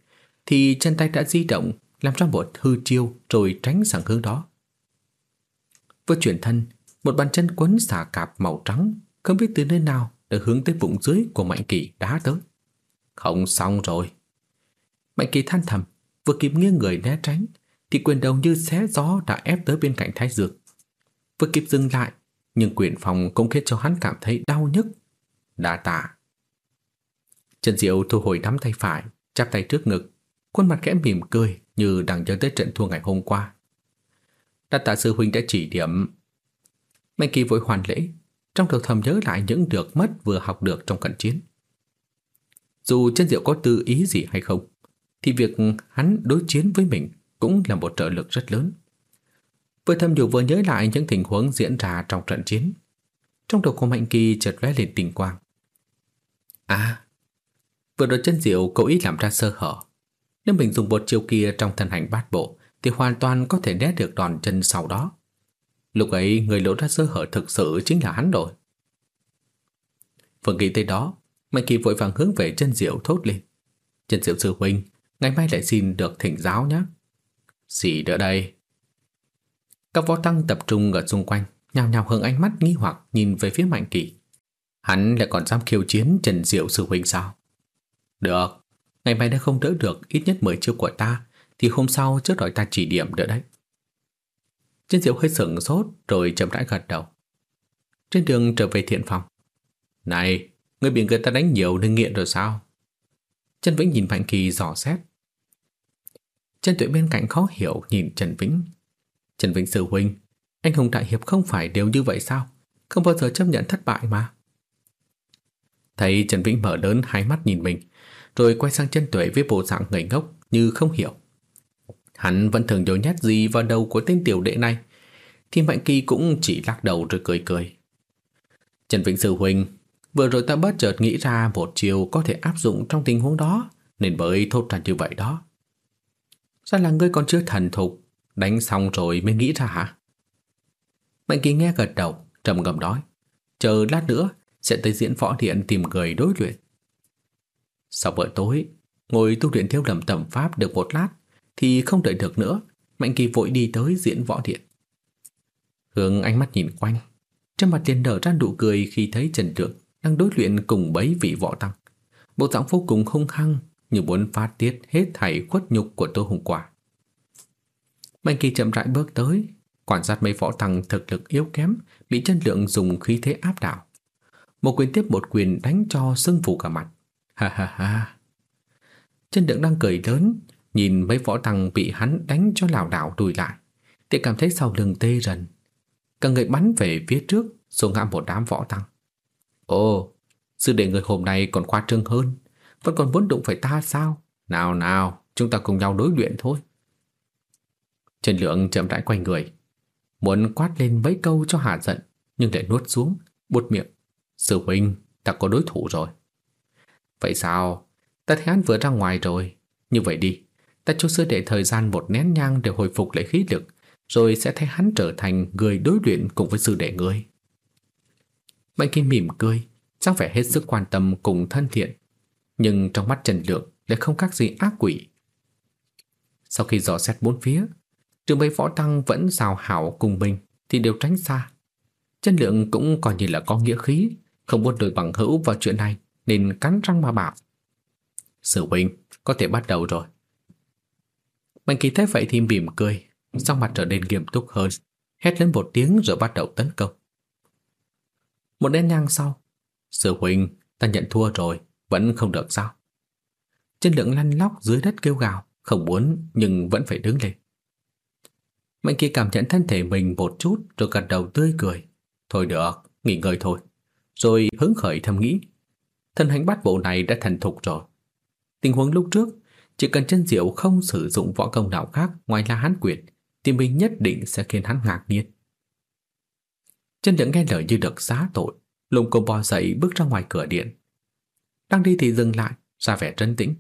thì chân tay đã di động làm cho một hư chiêu rồi tránh sang hướng đó. Vừa chuyển thân, một bàn chân quấn xà cạp màu trắng không biết từ nơi nào đã hướng tới bụng dưới của Mạnh Kỳ đá tới. Không xong rồi. Mạnh Kỳ than thầm, vừa kịp nghiêng người né tránh, thì quyền đầu như xé gió đã ép tới bên cạnh Thái Dược. Vừa kịp dừng lại, nhưng quyền phòng cũng khiến cho hắn cảm thấy đau nhức. Đã tạ. Trần Diệu thu hồi nắm tay phải, chắp tay trước ngực, khuôn mặt khẽ mỉm cười như đang nhớ tới trận thua ngày hôm qua. Đa tạ sư huynh đã chỉ điểm. Mạnh Kỳ vội hoàn lễ, trong thực thầm nhớ lại những được mất vừa học được trong cận chiến. Dù chân diệu có tư ý gì hay không, thì việc hắn đối chiến với mình cũng là một trợ lực rất lớn. Vừa thầm dù vừa nhớ lại những tình huống diễn ra trong trận chiến. Trong đầu của Mạnh Kỳ chợt lóe lên tình quang. À, vừa rồi chân diệu cố ý làm ra sơ hở. Nếu mình dùng một chiêu kia trong thần hành bát bộ thì hoàn toàn có thể né được đòn chân sau đó. Lúc ấy người lộ ra sơ hở thực sự chính là hắn rồi. Vừa nghĩ tới đó, Mạnh Kỳ vội vàng hướng về chân diệu thốt lên. Chân diệu sư huynh, ngày mai lại xin được thỉnh giáo nhé. Gì nữa đây? Các võ tăng tập trung ở xung quanh, nhào nhào hướng ánh mắt nghi hoặc nhìn về phía Mạnh Kỳ. Hắn lại còn dám khiêu chiến Trần Diệu sư huynh sao? Được, ngày mai đã không đỡ được ít nhất 10 chiêu của ta, thì hôm sau trước đòi ta chỉ điểm nữa đấy. Trên diệu hơi sửng sốt rồi chậm rãi gật đầu. Trên đường trở về thiện phòng. Này, người bị người ta đánh nhiều nên nghiện rồi sao? Trần Vĩnh nhìn Mạnh Kỳ dò xét. Trần Tuệ bên cạnh khó hiểu nhìn Trần Vĩnh. Trần Vĩnh sư huynh, anh Hùng Đại Hiệp không phải đều như vậy sao? Không bao giờ chấp nhận thất bại mà. Thấy Trần Vĩnh mở lớn hai mắt nhìn mình, rồi quay sang chân Tuệ với bộ dạng ngây ngốc như không hiểu. Hắn vẫn thường nhớ nhát gì vào đầu của tên tiểu đệ này. Thì Mạnh Kỳ cũng chỉ lắc đầu rồi cười cười. Trần Vĩnh Sư Huynh Vừa rồi ta bất chợt nghĩ ra một chiều có thể áp dụng trong tình huống đó Nên mới thốt ra như vậy đó. Sao là ngươi còn chưa thần thục? Đánh xong rồi mới nghĩ ra hả? Mạnh Kỳ nghe gật đầu, trầm ngầm nói, chờ lát nữa sẽ tới diễn võ điện tìm người đối luyện. Sau bữa tối, ngồi tu luyện theo lầm tầm pháp được một lát thì không đợi được nữa, Mạnh Kỳ vội đi tới diễn võ điện. Hướng ánh mắt nhìn quanh, trên mặt liền nở ra nụ cười khi thấy Trần Trượng đang đối luyện cùng bấy vị võ tăng. Bộ dạng vô cùng hung hăng như muốn phát tiết hết thảy khuất nhục của tôi hôm qua. Mạnh Kỳ chậm rãi bước tới, quan sát mấy võ tăng thực lực yếu kém bị chân lượng dùng khí thế áp đảo. Một quyền tiếp một quyền đánh cho sưng phù cả mặt. Ha ha ha. Chân lượng đang cười lớn, nhìn mấy võ tăng bị hắn đánh cho lảo đảo lùi lại, thì cảm thấy sau lưng tê rần. Cả người bắn về phía trước, xuống ngã một đám võ tăng. Ồ, sư đệ người hôm nay còn khoa trương hơn, vẫn còn muốn đụng phải ta sao? Nào nào, chúng ta cùng nhau đối luyện thôi. Trần Lượng chậm rãi quay người, muốn quát lên mấy câu cho hạ giận, nhưng lại nuốt xuống, buột miệng. Sư huynh, ta có đối thủ rồi. Vậy sao? Ta thấy hắn vừa ra ngoài rồi. Như vậy đi, ta cho sư đệ thời gian một nén nhang để hồi phục lại khí lực, rồi sẽ thấy hắn trở thành người đối luyện cùng với sư đệ ngươi. Mạnh Kim mỉm cười, chẳng vẻ hết sức quan tâm cùng thân thiện, nhưng trong mắt Trần Lượng lại không khác gì ác quỷ. Sau khi dò xét bốn phía, trừ mấy võ tăng vẫn rào hảo cùng mình thì đều tránh xa. Trần Lượng cũng coi như là có nghĩa khí, không muốn đổi bằng hữu vào chuyện này nên cắn răng mà bảo. Sư huynh, có thể bắt đầu rồi. Mạnh kỳ thấy vậy thì mỉm cười, sau mặt trở nên nghiêm túc hơn, hét lên một tiếng rồi bắt đầu tấn công. Một đen nhang sau, Sư huynh, ta nhận thua rồi, vẫn không được sao? Chân lượng lăn lóc dưới đất kêu gào, không muốn nhưng vẫn phải đứng lên. Mạnh kỳ cảm nhận thân thể mình một chút rồi gật đầu tươi cười. Thôi được, nghỉ ngơi thôi. Rồi hứng khởi thầm nghĩ. Thân hành bắt bộ này đã thành thục rồi. Tình huống lúc trước, chỉ cần chân diệu không sử dụng võ công nào khác ngoài là hán quyền, thì mình nhất định sẽ khiến hắn ngạc nhiên. Chân diệu nghe lời như được xá tội, lùng cô bò dậy bước ra ngoài cửa điện. Đang đi thì dừng lại, ra vẻ trấn tĩnh.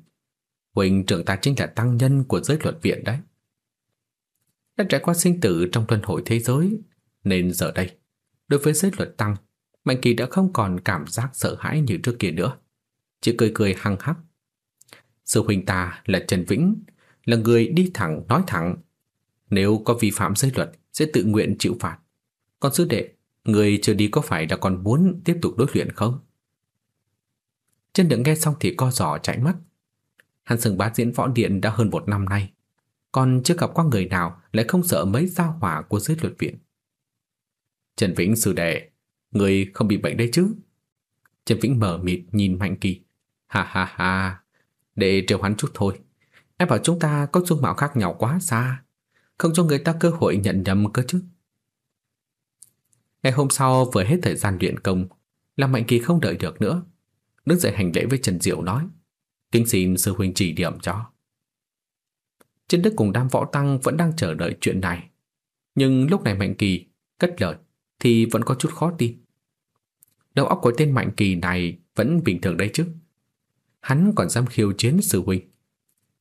Huỳnh trưởng ta chính là tăng nhân của giới luật viện đấy. Đã trải qua sinh tử trong tuần hội thế giới, nên giờ đây, đối với giới luật tăng, Mạnh Kỳ đã không còn cảm giác sợ hãi như trước kia nữa. Chỉ cười cười hăng hắc. Sư huynh ta là Trần Vĩnh, là người đi thẳng nói thẳng. Nếu có vi phạm giới luật, sẽ tự nguyện chịu phạt. Còn sư đệ, người chưa đi có phải là còn muốn tiếp tục đối luyện không? Chân đựng nghe xong thì co giỏ chạy mất. Hắn sừng bá diễn võ điện đã hơn một năm nay, còn chưa gặp qua người nào lại không sợ mấy gia hỏa của giới luật viện. Trần Vĩnh sư đệ, người không bị bệnh đấy chứ? Trần Vĩnh mở mịt nhìn Mạnh Kỳ. Ha ha ha, để triệu hắn chút thôi. Em bảo chúng ta có dung mạo khác nhau quá xa, không cho người ta cơ hội nhận nhầm cơ chứ. Ngày hôm sau vừa hết thời gian luyện công, Lâm Mạnh Kỳ không đợi được nữa. Đứng dậy hành lễ với Trần Diệu nói, kính xin sư huynh chỉ điểm cho. Trần Đức cùng đám võ tăng vẫn đang chờ đợi chuyện này. Nhưng lúc này Mạnh Kỳ cất lời thì vẫn có chút khó tin. Đầu óc của tên Mạnh Kỳ này vẫn bình thường đấy chứ. Hắn còn dám khiêu chiến sư huynh.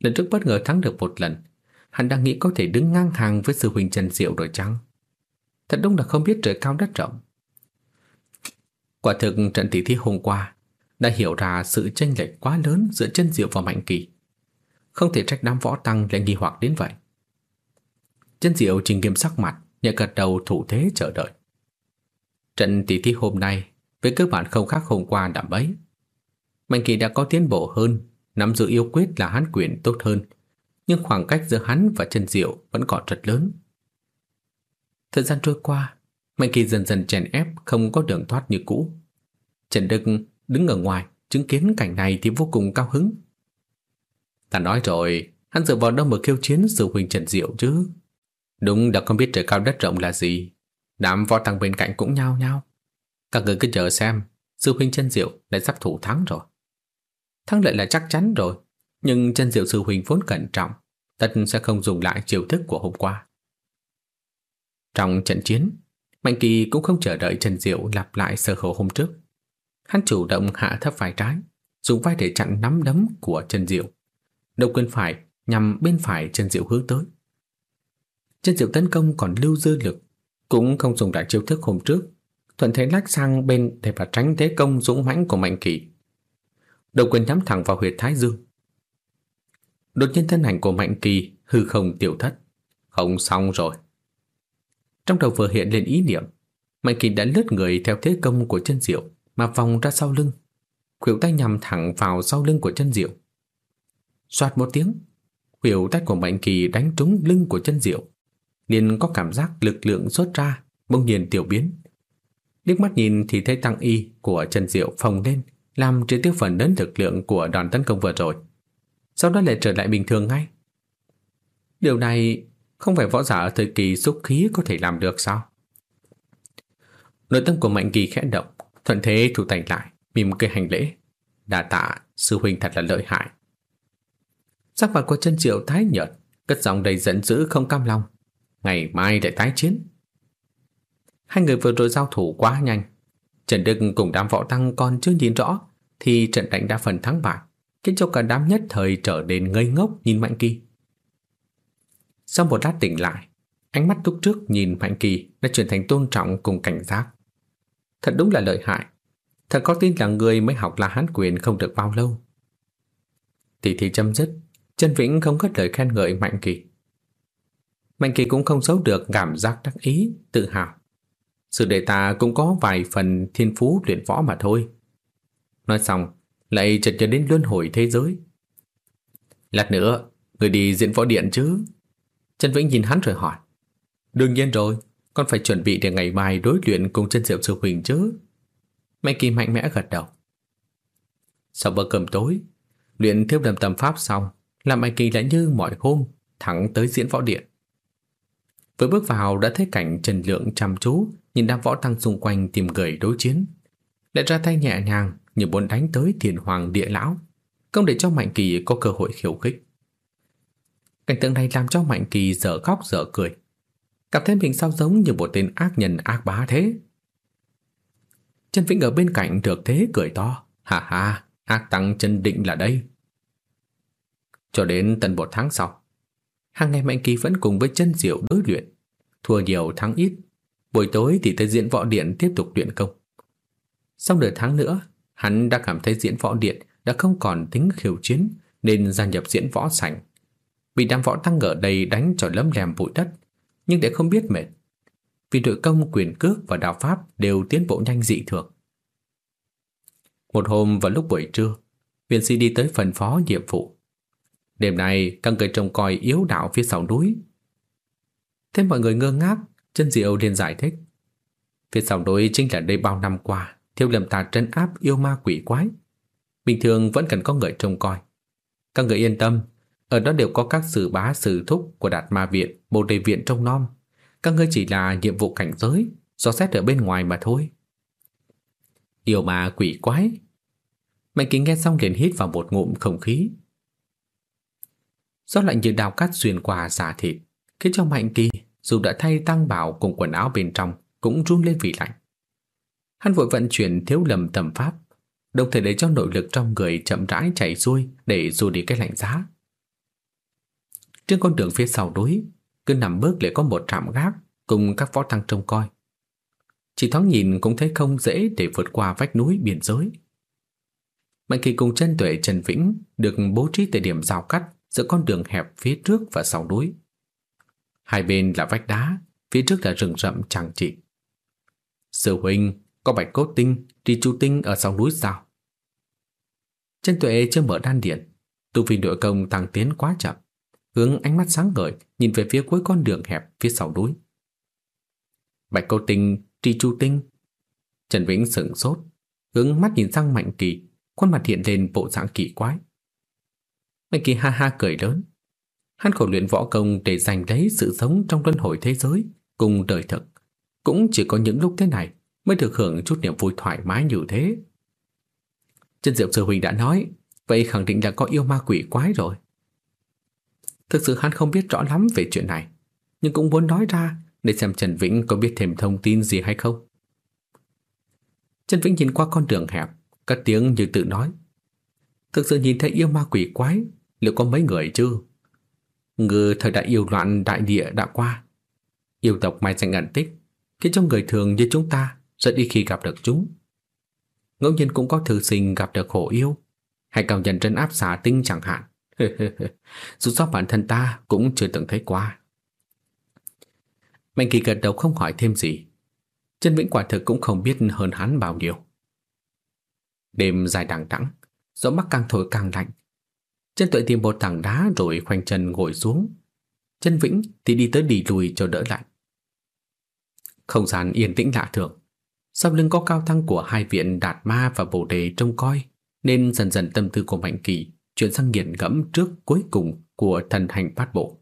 Lần trước bất ngờ thắng được một lần, hắn đang nghĩ có thể đứng ngang hàng với sư huynh Trần Diệu rồi chăng? Thật đúng là không biết trời cao đất rộng. Quả thực trận tỷ thi hôm qua đã hiểu ra sự chênh lệch quá lớn giữa chân diệu và mạnh kỳ. Không thể trách đám võ tăng lại nghi hoặc đến vậy. Chân diệu trình nghiêm sắc mặt, nhẹ gật đầu thủ thế chờ đợi. Trận tỷ thi hôm nay với cơ bản không khác hôm qua đã mấy. Mạnh kỳ đã có tiến bộ hơn, nắm giữ yêu quyết là hắn quyền tốt hơn, nhưng khoảng cách giữa hắn và chân diệu vẫn còn rất lớn. Thời gian trôi qua, Mạnh Kỳ dần dần chèn ép không có đường thoát như cũ. Trần Đức đứng ở ngoài chứng kiến cảnh này thì vô cùng cao hứng. Ta nói rồi, hắn dựa vào đâu mà kêu chiến sư huynh Trần Diệu chứ? Đúng đã không biết trời cao đất rộng là gì. Đám võ tăng bên cạnh cũng nhao nhao. Các người cứ chờ xem, sư huynh Trần Diệu lại sắp thủ thắng rồi. Thắng lợi là chắc chắn rồi, nhưng Trần Diệu sư huynh vốn cẩn trọng, tất sẽ không dùng lại chiêu thức của hôm qua. Trong trận chiến, Mạnh Kỳ cũng không chờ đợi Trần Diệu lặp lại sơ hở hôm trước. Hắn chủ động hạ thấp vai trái, dùng vai để chặn nắm đấm của Trần Diệu. Đầu quyền phải nhằm bên phải Trần Diệu hướng tới. Trần Diệu tấn công còn lưu dư lực, cũng không dùng lại chiêu thức hôm trước, thuận thế lách sang bên để mà tránh thế công dũng mãnh của Mạnh Kỳ. Đầu quyền nhắm thẳng vào huyệt Thái Dương. Đột nhiên thân ảnh của Mạnh Kỳ hư không tiểu thất. Không xong rồi. Trong đầu vừa hiện lên ý niệm, Mạnh Kỳ đã lướt người theo thế công của chân diệu mà vòng ra sau lưng. Khuỷu tay nhằm thẳng vào sau lưng của chân diệu. Xoạt một tiếng, khuỷu tay của Mạnh Kỳ đánh trúng lưng của chân diệu. liền có cảm giác lực lượng xuất ra, bỗng nhiên tiểu biến. Liếc mắt nhìn thì thấy tăng y của chân diệu phồng lên, làm triệt tiêu phần lớn lực lượng của đòn tấn công vừa rồi. Sau đó lại trở lại bình thường ngay. Điều này không phải võ giả ở thời kỳ xúc khí có thể làm được sao? Nội tâm của Mạnh Kỳ khẽ động, thuận thế thủ thành lại, mỉm cười hành lễ. Đà tạ, sư huynh thật là lợi hại. Sắc mặt của chân triệu thái nhợt, cất giọng đầy giận dữ không cam lòng. Ngày mai lại tái chiến. Hai người vừa rồi giao thủ quá nhanh. Trần Đức cùng đám võ tăng còn chưa nhìn rõ, thì trận đánh đa phần thắng bại, khiến cho cả đám nhất thời trở nên ngây ngốc nhìn Mạnh Kỳ. Sau một lát tỉnh lại, ánh mắt lúc trước nhìn Mạnh Kỳ đã chuyển thành tôn trọng cùng cảnh giác. Thật đúng là lợi hại. Thật có tin là người mới học là hán quyền không được bao lâu. Tỷ thì chấm dứt, Trần Vĩnh không cất lời khen ngợi Mạnh Kỳ. Mạnh Kỳ cũng không giấu được cảm giác đắc ý, tự hào. Sự đệ ta cũng có vài phần thiên phú luyện võ mà thôi. Nói xong, lại chợt nhớ đến luân hồi thế giới. Lát nữa, người đi diễn võ điện chứ? Trần Vĩnh nhìn hắn rồi hỏi. Đương nhiên rồi, con phải chuẩn bị để ngày mai đối luyện cùng chân diệu sư huynh chứ. Mạnh kỳ mạnh mẽ gật đầu. Sau bữa cơm tối, luyện thiếp đầm tầm pháp xong, làm Mạnh kỳ lại như mọi hôm, thẳng tới diễn võ điện. Vừa bước vào đã thấy cảnh Trần Lượng chăm chú nhìn đám võ tăng xung quanh tìm người đối chiến. Lại ra tay nhẹ nhàng như muốn đánh tới thiền hoàng địa lão, không để cho Mạnh Kỳ có cơ hội khiêu khích. Cảnh tượng này làm cho Mạnh Kỳ dở khóc dở cười. Cảm thấy mình sao giống như một tên ác nhân ác bá thế. Trần Vĩnh ở bên cạnh được thế cười to. Hà hà, ác tăng chân định là đây. Cho đến tận một tháng sau, hàng ngày Mạnh Kỳ vẫn cùng với chân diệu đối luyện. Thua nhiều thắng ít. Buổi tối thì tới diễn võ điện tiếp tục luyện công. Sau nửa tháng nữa, hắn đã cảm thấy diễn võ điện đã không còn tính khiêu chiến nên gia nhập diễn võ sảnh bị đám võ tăng ở đây đánh cho lấm lem bụi đất, nhưng để không biết mệt. Vì đội công quyền cước và đạo pháp đều tiến bộ nhanh dị thường. Một hôm vào lúc buổi trưa, Huyền Si đi tới phần phó nhiệm vụ. Đêm nay, các người trông coi yếu đạo phía sau núi. Thế mọi người ngơ ngác, chân diệu liền giải thích. Phía sau núi chính là đây bao năm qua, thiếu lầm tà trấn áp yêu ma quỷ quái. Bình thường vẫn cần có người trông coi. Các người yên tâm, ở đó đều có các sử bá sử thúc của Đạt Ma Viện, Bồ Đề Viện trong non. Các ngươi chỉ là nhiệm vụ cảnh giới, do xét ở bên ngoài mà thôi. Yêu ma quỷ quái. Mạnh kính nghe xong liền hít vào một ngụm không khí. Gió lạnh như đào cắt xuyên qua giả thịt, khiến cho Mạnh Kỳ dù đã thay tăng bảo cùng quần áo bên trong cũng run lên vì lạnh. Hắn vội vận chuyển thiếu lầm tầm pháp, đồng thời để cho nội lực trong người chậm rãi chảy xuôi để dù đi cái lạnh giá. Trên con đường phía sau núi, cứ nằm bước lại có một trạm gác cùng các võ tăng trông coi. Chỉ thoáng nhìn cũng thấy không dễ để vượt qua vách núi biên giới. Mạnh Kỳ cùng chân tuệ Trần Vĩnh được bố trí tại điểm giao cắt giữa con đường hẹp phía trước và sau núi. Hai bên là vách đá, phía trước là rừng rậm chẳng chịt. Sư huynh, có bạch cốt tinh, trì chu tinh ở sau núi sao? Chân tuệ chưa mở đan điện, tu vi nội công tăng tiến quá chậm hướng ánh mắt sáng ngời nhìn về phía cuối con đường hẹp phía sau núi. Bạch cốt Tinh, trì Chu Tinh. Trần Vĩnh sững sốt, hướng mắt nhìn sang Mạnh Kỳ, khuôn mặt hiện lên bộ dạng kỳ quái. Mạnh Kỳ ha ha cười lớn. Hắn khổ luyện võ công để giành lấy sự sống trong luân hồi thế giới cùng đời thực. Cũng chỉ có những lúc thế này mới được hưởng chút niềm vui thoải mái như thế. Trần Diệu Sư Huynh đã nói, vậy khẳng định là có yêu ma quỷ quái rồi. Thực sự hắn không biết rõ lắm về chuyện này, nhưng cũng muốn nói ra để xem Trần Vĩnh có biết thêm thông tin gì hay không. Trần Vĩnh nhìn qua con đường hẹp, cất tiếng như tự nói. Thực sự nhìn thấy yêu ma quỷ quái, liệu có mấy người chứ? Ngư thời đại yêu loạn đại địa đã qua. Yêu tộc mai danh ẩn tích, khiến cho người thường như chúng ta rất ít khi gặp được chúng. Ngẫu nhiên cũng có thư sinh gặp được hổ yêu, hay cảm nhận trấn áp xà tinh chẳng hạn. Dù sao bản thân ta cũng chưa từng thấy qua. Mạnh kỳ gật đầu không hỏi thêm gì. Chân Vĩnh quả thực cũng không biết hơn hắn bao nhiêu. Đêm dài đằng đẵng, gió bắc càng thổi càng lạnh. Chân tuệ tìm một tảng đá rồi khoanh chân ngồi xuống. Chân Vĩnh thì đi tới đi lùi cho đỡ lạnh. Không gian yên tĩnh lạ thường. Sau lưng có cao thăng của hai viện Đạt Ma và Bồ Đề trông coi, nên dần dần tâm tư của Mạnh Kỳ chuyển sang nghiền ngẫm trước cuối cùng của thần hành bát bộ.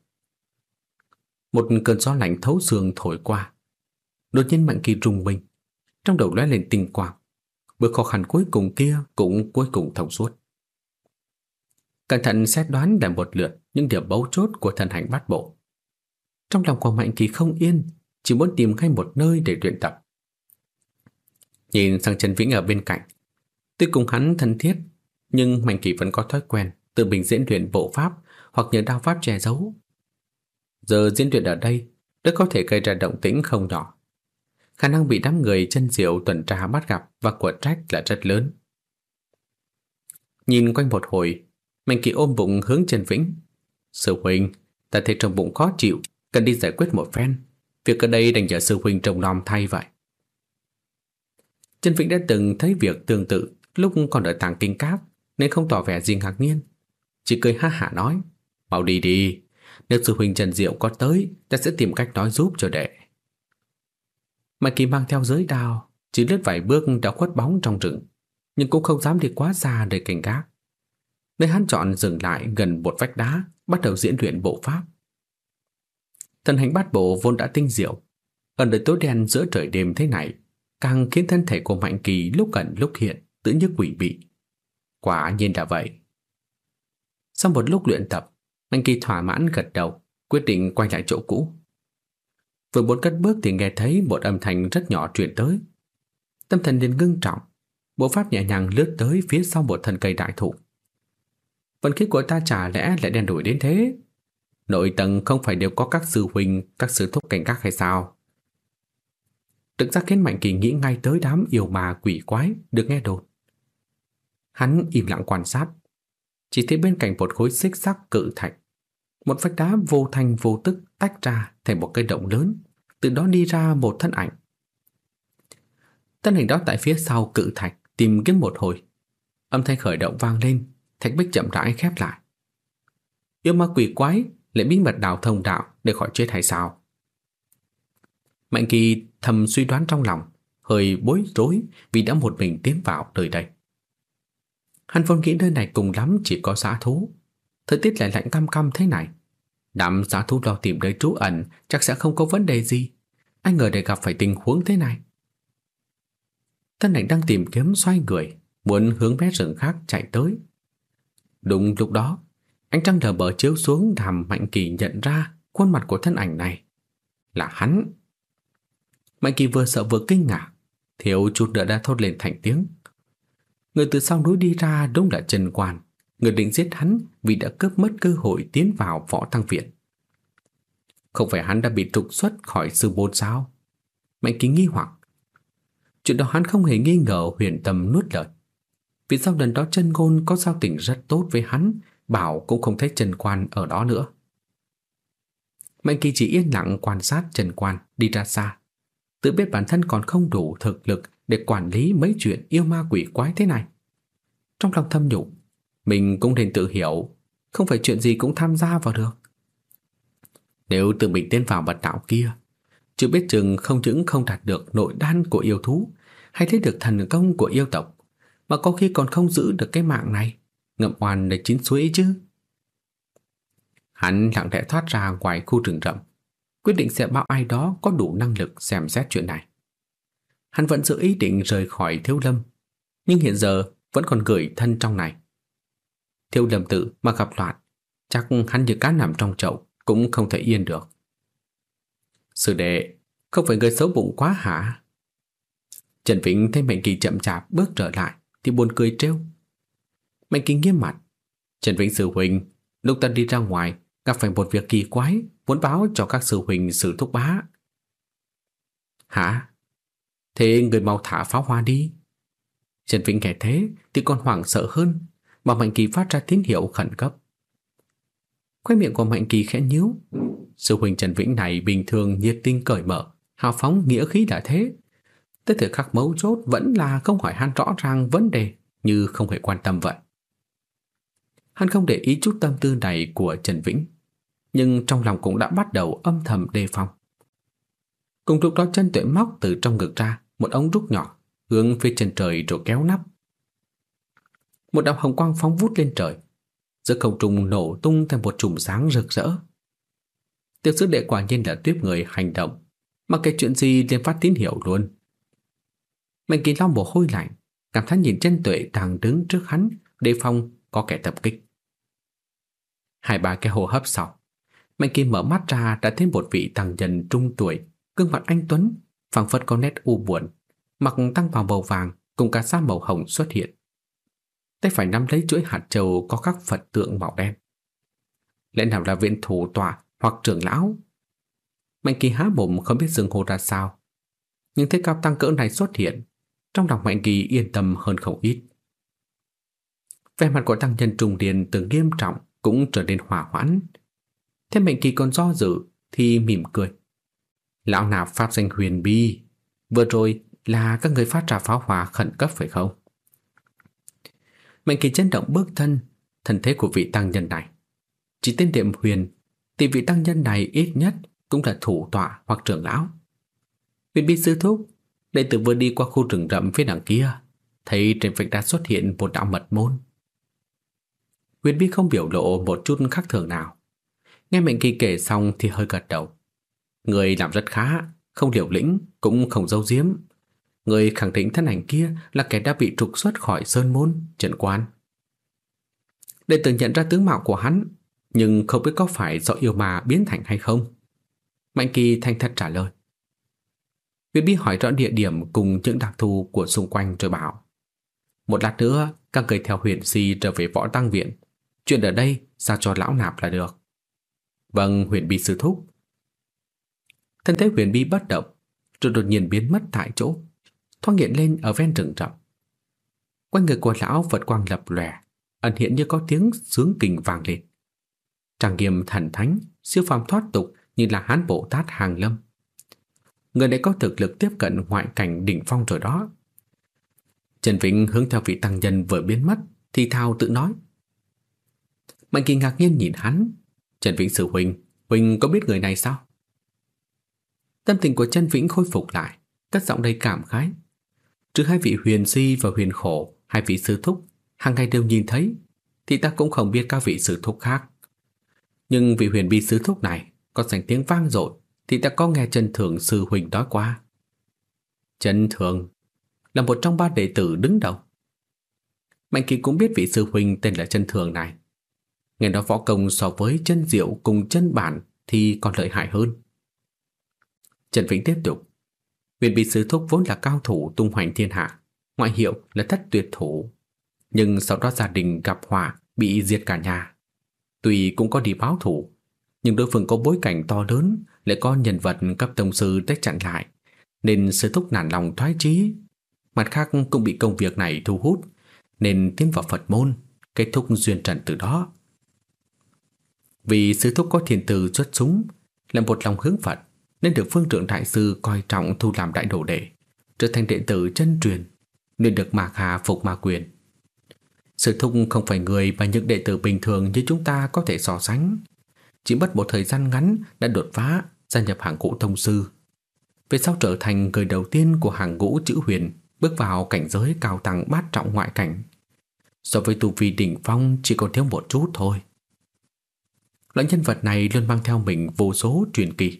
Một cơn gió lạnh thấu xương thổi qua. Đột nhiên Mạnh Kỳ rùng mình, trong đầu lóe lên tinh quang. Bước khó khăn cuối cùng kia cũng cuối cùng thông suốt. Cẩn thận xét đoán lại một lượt những điểm bấu chốt của thần hành bát bộ. Trong lòng của Mạnh Kỳ không yên, chỉ muốn tìm ngay một nơi để luyện tập. Nhìn sang Trần Vĩnh ở bên cạnh, tuy cùng hắn thân thiết, nhưng Mạnh Kỳ vẫn có thói quen tự mình diễn luyện bộ pháp hoặc nhờ đao pháp che giấu. Giờ diễn luyện ở đây rất có thể gây ra động tĩnh không nhỏ. Khả năng bị đám người chân diệu tuần tra bắt gặp và quật trách là rất lớn. Nhìn quanh một hồi, Mạnh Kỳ ôm bụng hướng Trần Vĩnh. Sư huynh, ta thấy trong bụng khó chịu, cần đi giải quyết một phen. Việc ở đây đành nhờ sư huynh trông nom thay vậy. Trần Vĩnh đã từng thấy việc tương tự lúc còn ở tàng kinh cáp nên không tỏ vẻ gì ngạc nhiên. Chỉ cười ha hả nói, mau đi đi, nếu sư huynh Trần Diệu có tới, ta sẽ tìm cách nói giúp cho đệ. Mạnh Kỳ mang theo giới đào, chỉ lướt vài bước đã khuất bóng trong rừng, nhưng cũng không dám đi quá xa để cảnh gác. Nơi hắn chọn dừng lại gần một vách đá, bắt đầu diễn luyện bộ pháp. Thần hành bát bộ vốn đã tinh diệu, ở đời tối đen giữa trời đêm thế này, càng khiến thân thể của Mạnh Kỳ lúc gần lúc hiện, tự như quỷ bị. Quả nhiên là vậy. Sau một lúc luyện tập, Mạnh Kỳ thỏa mãn gật đầu, quyết định quay lại chỗ cũ. Vừa muốn cất bước thì nghe thấy một âm thanh rất nhỏ truyền tới. Tâm thần liền ngưng trọng, bộ pháp nhẹ nhàng lướt tới phía sau một thân cây đại thụ. Vận khí của ta chả lẽ lại đen đủi đến thế? Nội tầng không phải đều có các sư huynh, các sư thúc cảnh các hay sao? Trực giác khiến Mạnh Kỳ nghĩ ngay tới đám yêu ma quỷ quái được nghe đồn. Hắn im lặng quan sát, chỉ thấy bên cạnh một khối xích sắc cự thạch, một vách đá vô thanh vô tức tách ra thành một cây động lớn, từ đó đi ra một thân ảnh. Thân hình đó tại phía sau cự thạch tìm kiếm một hồi, âm thanh khởi động vang lên, thạch bích chậm rãi khép lại. Yêu ma quỷ quái lại bí mật đào thông đạo để khỏi chết hay sao? Mạnh Kỳ thầm suy đoán trong lòng, hơi bối rối vì đã một mình tiến vào nơi đây. Hắn vốn nghĩ nơi này cùng lắm chỉ có giá thú. Thời tiết lại lạnh căm căm thế này. Đám giá thú lo tìm nơi trú ẩn chắc sẽ không có vấn đề gì. Anh ngờ để gặp phải tình huống thế này. Thân ảnh đang tìm kiếm xoay người, muốn hướng mé rừng khác chạy tới. Đúng lúc đó, ánh trăng lờ bờ chiếu xuống làm Mạnh Kỳ nhận ra khuôn mặt của thân ảnh này. Là hắn. Mạnh Kỳ vừa sợ vừa kinh ngạc, thiếu chút nữa đã thốt lên thành tiếng. Người từ sau núi đi ra đúng là Trần Quan, người định giết hắn vì đã cướp mất cơ hội tiến vào võ tăng viện. Không phải hắn đã bị trục xuất khỏi sư môn sao? Mạnh Kỳ nghi hoặc. Chuyện đó hắn không hề nghi ngờ huyền tâm nuốt lời. Vì sau lần đó chân ngôn có giao tình rất tốt với hắn, bảo cũng không thấy Trần Quan ở đó nữa. Mạnh Kỳ chỉ yên lặng quan sát Trần Quan đi ra xa. Tự biết bản thân còn không đủ thực lực để quản lý mấy chuyện yêu ma quỷ quái thế này. Trong lòng thâm nhủ, mình cũng nên tự hiểu, không phải chuyện gì cũng tham gia vào được. Nếu tự mình tiến vào mật đạo kia, chưa biết chừng không những không đạt được nội đan của yêu thú, hay thấy được thần công của yêu tộc, mà có khi còn không giữ được cái mạng này, ngậm oan để chín suối chứ. Hắn lặng lẽ thoát ra ngoài khu rừng rậm, quyết định sẽ bảo ai đó có đủ năng lực xem xét chuyện này. Hắn vẫn giữ ý định rời khỏi Thiếu Lâm, nhưng hiện giờ vẫn còn gửi thân trong này. Thiếu Lâm tự mà gặp loạn, chắc hắn như cá nằm trong chậu cũng không thể yên được. Sư đệ, không phải người xấu bụng quá hả? Trần Vĩnh thấy Mạnh Kỳ chậm chạp bước trở lại thì buồn cười trêu. Mạnh Kỳ nghiêm mặt. Trần Vĩnh sư huynh, lúc ta đi ra ngoài gặp phải một việc kỳ quái muốn báo cho các sư huynh sự thúc bá. Hả? Thế người mau thả pháo hoa đi. Trần Vĩnh nghe thế thì còn hoảng sợ hơn, mà Mạnh Kỳ phát ra tín hiệu khẩn cấp. Khoe miệng của Mạnh Kỳ khẽ nhíu. Sư huynh Trần Vĩnh này bình thường nhiệt tinh cởi mở, hào phóng nghĩa khí đã thế. Tới thời khắc mấu chốt vẫn là không hỏi han rõ ràng vấn đề như không hề quan tâm vậy. Hắn không để ý chút tâm tư này của Trần Vĩnh, nhưng trong lòng cũng đã bắt đầu âm thầm đề phòng. Cùng lúc đó chân tuệ móc từ trong ngực ra một ống rút nhỏ, hướng phía chân trời rồi kéo nắp. Một đạo hồng quang phóng vút lên trời, giữa không trung nổ tung thành một chùm sáng rực rỡ. Tiểu sư đệ quả nhiên là tuyếp người hành động, mà cái chuyện gì liền phát tín hiệu luôn. Mạnh kỳ Long mồ hôi lạnh, cảm thấy nhìn chân tuệ đang đứng trước hắn, đề phòng có kẻ tập kích. Hai ba cái hô hấp sau, Mạnh kỳ mở mắt ra đã thấy một vị tăng nhân trung tuổi, gương mặt anh Tuấn, phẳng phất có nét u buồn, mặc tăng vào màu vàng cùng cả sa màu hồng xuất hiện. Tay phải nắm lấy chuỗi hạt châu có các Phật tượng màu đen. Lẽ nào là viện thủ tòa hoặc trưởng lão? Mạnh kỳ há mồm không biết dừng hồ ra sao. Nhưng thấy cao tăng cỡ này xuất hiện, trong lòng Mạnh kỳ yên tâm hơn không ít. Vẻ mặt của tăng nhân trùng điền từ nghiêm trọng cũng trở nên hòa hoãn. Thế mệnh kỳ còn do dự thì mỉm cười. Lão nạp pháp danh huyền bi, vừa rồi là các người phát ra pháo hòa khẩn cấp phải không? mệnh kỳ chấn động bước thân, thân thế của vị tăng nhân này. Chỉ tên điểm huyền, thì vị tăng nhân này ít nhất cũng là thủ tọa hoặc trưởng lão. Huyền bi sư thúc, đệ tử vừa đi qua khu rừng rậm phía đằng kia, thấy trên vạch đá xuất hiện một đạo mật môn. Huyền bi không biểu lộ một chút khác thường nào. Nghe Mạnh Kỳ kể xong thì hơi gật đầu. Người làm rất khá, không liều lĩnh, cũng không giấu giếm. Người khẳng định thân ảnh kia là kẻ đã bị trục xuất khỏi sơn môn, trận quan. Đệ tử nhận ra tướng mạo của hắn, nhưng không biết có phải do yêu mà biến thành hay không. Mạnh Kỳ thanh thật trả lời. Viên Bí hỏi rõ địa điểm cùng những đặc thù của xung quanh rồi bảo. Một lát nữa, các người theo huyền si trở về võ tăng viện. Chuyện ở đây giao cho lão nạp là được. Vâng, huyền bi sư thúc. Thân thế huyền bi bất động, rồi đột nhiên biến mất tại chỗ thoáng hiện lên ở ven rừng rậm. Quanh người của lão phật quang lập lòe, ẩn hiện như có tiếng sướng kình vang lên. Trang nghiêm thần thánh, siêu phàm thoát tục như là hán bộ Tát hàng lâm. Người này có thực lực tiếp cận ngoại cảnh đỉnh phong rồi đó. Trần Vĩnh hướng theo vị tăng nhân vừa biến mất, thì thao tự nói. Mạnh Kỳ ngạc nhiên nhìn hắn. Trần Vĩnh sư huynh, huynh có biết người này sao? Tâm tình của Trần Vĩnh khôi phục lại, cất giọng đầy cảm khái. Trừ hai vị huyền si và huyền khổ, hai vị sư thúc, hàng ngày đều nhìn thấy, thì ta cũng không biết các vị sư thúc khác. Nhưng vị huyền bi sư thúc này có danh tiếng vang dội thì ta có nghe chân thường sư huynh nói qua. Chân thường là một trong ba đệ tử đứng đầu. Mạnh Kỳ cũng biết vị sư huynh tên là chân thường này. Nghe nói võ công so với chân diệu cùng chân bản thì còn lợi hại hơn. Trần Vĩnh tiếp tục. Huyền bị sư thúc vốn là cao thủ tung hoành thiên hạ, ngoại hiệu là thất tuyệt thủ. Nhưng sau đó gia đình gặp họa, bị diệt cả nhà. Tuy cũng có đi báo thủ, nhưng đối phương có bối cảnh to lớn, lại có nhân vật cấp tông sư tách chặn lại, nên sư thúc nản lòng thoái chí. Mặt khác cũng bị công việc này thu hút, nên tiến vào Phật môn, kết thúc duyên trần từ đó. Vì sư thúc có thiền từ xuất súng, là một lòng hướng Phật, nên được phương trưởng đại sư coi trọng thu làm đại đồ đệ, trở thành đệ tử chân truyền, nên được Mạc Hà phục ma quyền. Sư thúc không phải người mà những đệ tử bình thường như chúng ta có thể so sánh. Chỉ mất một thời gian ngắn đã đột phá, gia nhập hàng ngũ thông sư. Về sau trở thành người đầu tiên của hàng ngũ chữ huyền, bước vào cảnh giới cao tăng bát trọng ngoại cảnh. So với tu vi đỉnh phong chỉ còn thiếu một chút thôi. Loại nhân vật này luôn mang theo mình vô số truyền kỳ.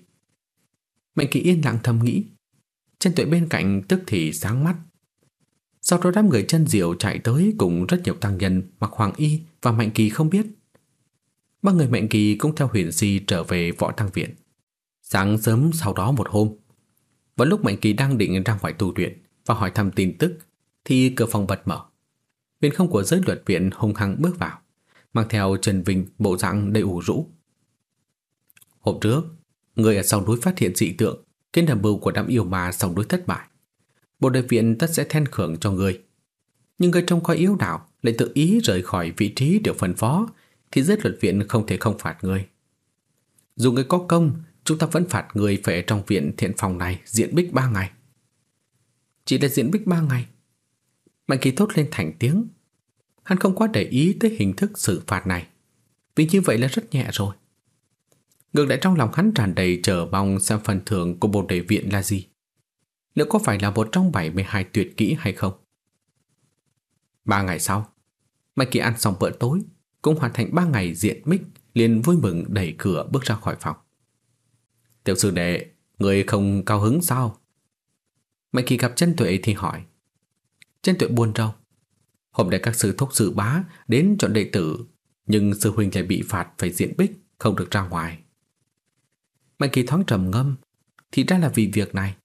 Mạnh kỳ yên lặng thầm nghĩ. Chân tuệ bên cạnh tức thì sáng mắt. Sau đó đám người chân diệu chạy tới cùng rất nhiều tăng nhân mặc hoàng y và Mạnh kỳ không biết. Ba người Mạnh kỳ cũng theo huyền si trở về võ tăng viện. Sáng sớm sau đó một hôm, vào lúc Mạnh kỳ đang định ra ngoài tu luyện và hỏi thăm tin tức, thì cửa phòng bật mở. Viên không của giới luật viện hung hăng bước vào, mang theo Trần Vinh bộ dạng đầy ủ rũ. Hôm trước, người ở sau núi phát hiện dị tượng, kiến đảm bưu của đám yêu ma sau đối thất bại. Bộ đại viện tất sẽ khen khưởng cho người. Nhưng người trong coi yếu đạo lại tự ý rời khỏi vị trí được phân phó, thì giết luật viện không thể không phạt người. Dù người có công, chúng ta vẫn phạt người phải ở trong viện thiện phòng này diện bích ba ngày. Chỉ là diện bích ba ngày. Mạnh kỳ thốt lên thành tiếng. Hắn không quá để ý tới hình thức xử phạt này. Vì như vậy là rất nhẹ rồi. Ngược lại trong lòng hắn tràn đầy chờ mong xem phần thưởng của bộ đề viện là gì. Liệu có phải là một trong 72 tuyệt kỹ hay không? Ba ngày sau, Mạnh Kỳ ăn xong bữa tối, cũng hoàn thành ba ngày diện mích, liền vui mừng đẩy cửa bước ra khỏi phòng. Tiểu sư đệ, người không cao hứng sao? Mạnh Kỳ gặp chân tuệ thì hỏi. Chân tuệ buồn rầu. Hôm nay các sư thúc sư bá đến chọn đệ tử, nhưng sư huynh lại bị phạt phải diện bích, không được ra ngoài. Mạnh Kỳ thoáng trầm ngâm, thì ra là vì việc này.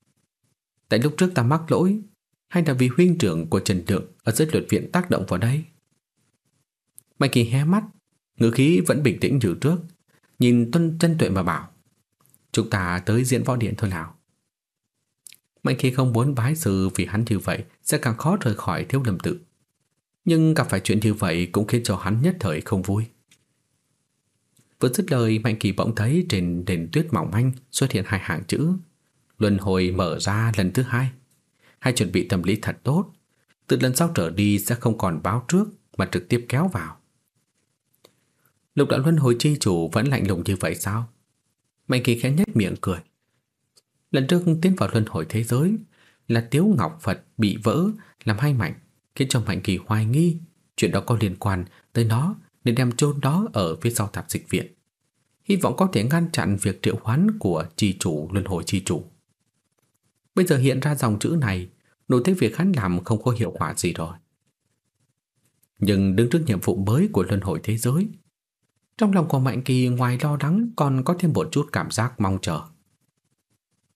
Tại lúc trước ta mắc lỗi, hay là vì huynh trưởng của Trần Lượng ở dưới luật viện tác động vào đây? Mạnh Kỳ hé mắt, ngữ khí vẫn bình tĩnh như trước, nhìn Tuân chân tuệ mà bảo. Chúng ta tới diễn võ điện thôi nào. Mạnh Kỳ không muốn bái sư vì hắn như vậy sẽ càng khó rời khỏi thiếu lầm tự. Nhưng gặp phải chuyện như vậy cũng khiến cho hắn nhất thời không vui. Vừa dứt lời, Mạnh Kỳ bỗng thấy trên nền tuyết mỏng manh xuất hiện hai hàng chữ. Luân hồi mở ra lần thứ hai. Hãy chuẩn bị tâm lý thật tốt. Từ lần sau trở đi sẽ không còn báo trước, Mà trực tiếp kéo vào. Lục đạo luân hồi chi chủ Vẫn lạnh lùng như vậy sao? Mạnh Kỳ khẽ nhếch miệng cười. Lần trước tiến vào luân hồi thế giới Là Tiếu Ngọc Phật bị vỡ, Làm hai mảnh. Khiến cho Mạnh Kỳ hoài nghi Chuyện đó có liên quan tới nó Nên đem chôn đó ở phía sau tạp dịch viện hy vọng có thể ngăn chặn việc triệu hoán của trì chủ luân hồi trì chủ. Bây giờ hiện ra dòng chữ này, đủ thấy việc hắn làm không có hiệu quả gì rồi. Nhưng đứng trước nhiệm vụ mới của luân hồi thế giới, trong lòng của Mạnh Kỳ ngoài lo lắng còn có thêm một chút cảm giác mong chờ.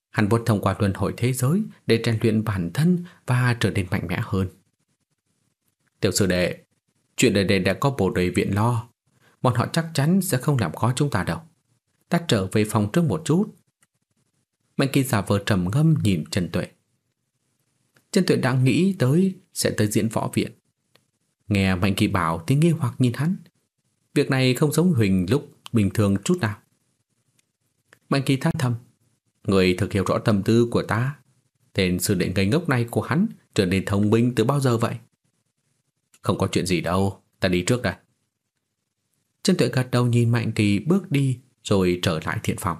Hắn muốn thông qua luân hồi thế giới để rèn luyện bản thân và trở nên mạnh mẽ hơn. Tiểu sư đệ, chuyện đời đây đã có bộ đội viện lo, bọn họ chắc chắn sẽ không làm khó chúng ta đâu. Ta trở về phòng trước một chút. Mạnh kỳ giả vờ trầm ngâm nhìn Trần Tuệ. Trần Tuệ đang nghĩ tới sẽ tới diễn võ viện. Nghe Mạnh kỳ bảo tiếng nghi hoặc nhìn hắn. Việc này không giống Huỳnh lúc bình thường chút nào. Mạnh kỳ thát thầm. Người thực hiểu rõ tâm tư của ta. Tên sư đệ ngây ngốc này của hắn trở nên thông minh từ bao giờ vậy? Không có chuyện gì đâu, ta đi trước đây. Chân tuệ gật đầu nhìn Mạnh Kỳ bước đi rồi trở lại thiện phòng.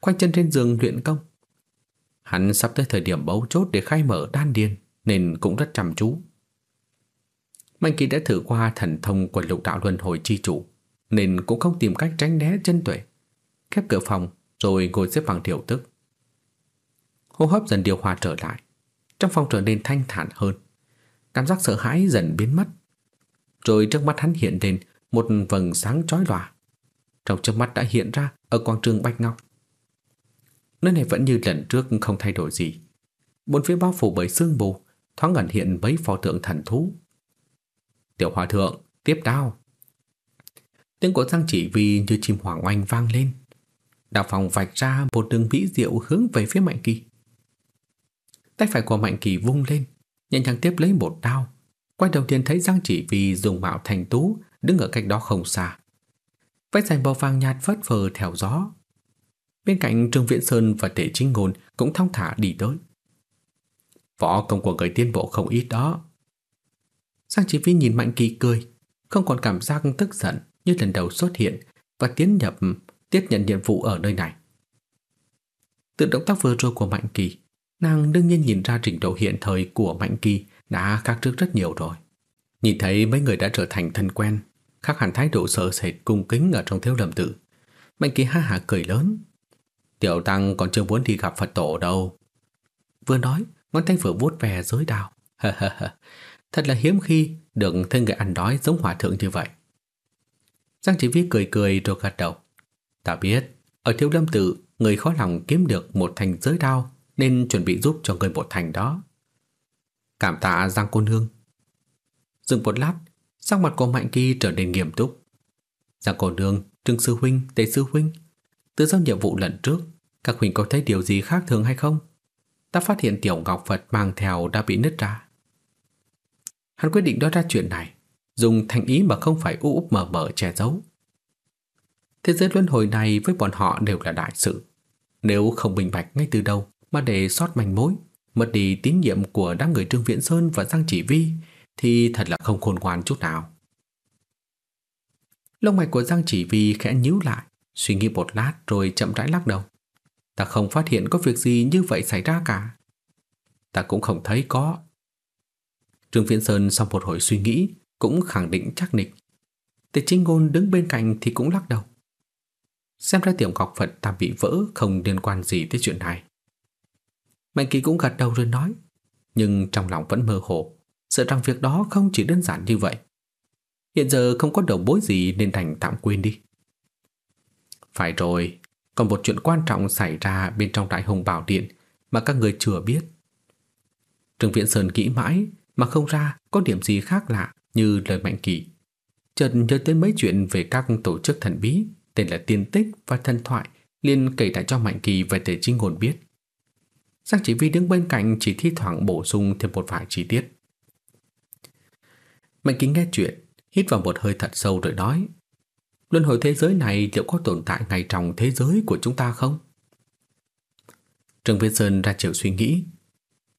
Khoanh chân trên giường luyện công. Hắn sắp tới thời điểm bấu chốt để khai mở đan điền nên cũng rất chăm chú. Mạnh Kỳ đã thử qua thần thông của lục đạo luân hồi chi chủ nên cũng không tìm cách tránh né chân tuệ. Khép cửa phòng rồi ngồi xếp bằng điều tức. Hô hấp dần điều hòa trở lại. Trong phòng trở nên thanh thản hơn. Cảm giác sợ hãi dần biến mất. Rồi trước mắt hắn hiện lên một vầng sáng chói lòa. Trong trước mắt đã hiện ra ở quảng trường Bạch Ngọc. Nơi này vẫn như lần trước không thay đổi gì. Bốn phía bao phủ bởi sương mù, thoáng ẩn hiện mấy pho tượng thần thú. Tiểu hòa thượng, tiếp đao. Tiếng của Giang chỉ vì như chim hoàng oanh vang lên. Đạo phòng vạch ra một đường vĩ diệu hướng về phía Mạnh Kỳ. Tay phải của Mạnh Kỳ vung lên, nhẹ nhàng tiếp lấy một đao. Quay đầu tiên thấy Giang chỉ vì dùng mạo thành tú đứng ở cách đó không xa. Vách dài màu vàng nhạt phất phơ theo gió. Bên cạnh Trương Viễn Sơn và Tể Chính Ngôn cũng thong thả đi tới. Võ công của người tiên bộ không ít đó. Giang Chỉ Vi nhìn Mạnh Kỳ cười, không còn cảm giác tức giận như lần đầu xuất hiện và tiến nhập tiếp nhận nhiệm vụ ở nơi này. Từ động tác vừa rồi của Mạnh Kỳ, nàng đương nhiên nhìn ra trình độ hiện thời của Mạnh Kỳ đã khác trước rất nhiều rồi. Nhìn thấy mấy người đã trở thành thân quen, khác hẳn thái độ sợ sệt cung kính ở trong thiếu lâm tự. Mạnh kỳ ha hả cười lớn. Tiểu tăng còn chưa muốn đi gặp Phật tổ đâu. Vừa nói, ngón tay vừa vuốt về giới đào. Thật là hiếm khi được thấy người ăn đói giống hòa thượng như vậy. Giang chỉ vi cười cười rồi gật đầu. Ta biết, ở thiếu lâm tự, người khó lòng kiếm được một thành giới đao nên chuẩn bị giúp cho người bộ thành đó. Cảm tạ Giang cô nương. Dừng một lát, sắc mặt của Mạnh Kỳ trở nên nghiêm túc. Giang cô nương, Trương sư huynh, Tề sư huynh, từ sau nhiệm vụ lần trước, Các huynh có thấy điều gì khác thường hay không? Ta phát hiện tiểu ngọc Phật mang theo đã bị nứt ra. Hắn quyết định nói ra chuyện này, dùng thành ý mà không phải úp mờ mờ che giấu. Thế giới luân hồi này với bọn họ đều là đại sự. Nếu không bình bạch ngay từ đầu mà để sót manh mối, mất đi tín nhiệm của đám người Trương Viễn Sơn và Giang Chỉ Vi thì thật là không khôn ngoan chút nào. Lông mày của Giang Chỉ Vi khẽ nhíu lại, suy nghĩ một lát rồi chậm rãi lắc đầu. Ta không phát hiện có việc gì như vậy xảy ra cả. Ta cũng không thấy có. Trương Viễn Sơn sau một hồi suy nghĩ cũng khẳng định chắc nịch. Tề Chính Ngôn đứng bên cạnh thì cũng lắc đầu. Xem ra tiểu ngọc Phật ta bị vỡ không liên quan gì tới chuyện này. Mạnh Kỳ cũng gật đầu rồi nói, nhưng trong lòng vẫn mơ hồ, sợ rằng việc đó không chỉ đơn giản như vậy. Hiện giờ không có đầu bối gì nên thành tạm quên đi. Phải rồi, còn một chuyện quan trọng xảy ra bên trong Đại Hồng Bảo Điện mà các người chưa biết. trường viện Sơn kỹ mãi mà không ra có điểm gì khác lạ như lời Mạnh Kỳ. Chợt nhớ tới mấy chuyện về các tổ chức thần bí tên là tiên tích và thần thoại liền kể lại cho Mạnh Kỳ về thể chính ngôn biết. Giang chỉ vi đứng bên cạnh chỉ thi thoảng bổ sung thêm một vài chi tiết. Mạnh kính nghe chuyện, hít vào một hơi thật sâu rồi nói Luân hồi thế giới này liệu có tồn tại ngay trong thế giới của chúng ta không? Trương Viên Sơn ra chiều suy nghĩ.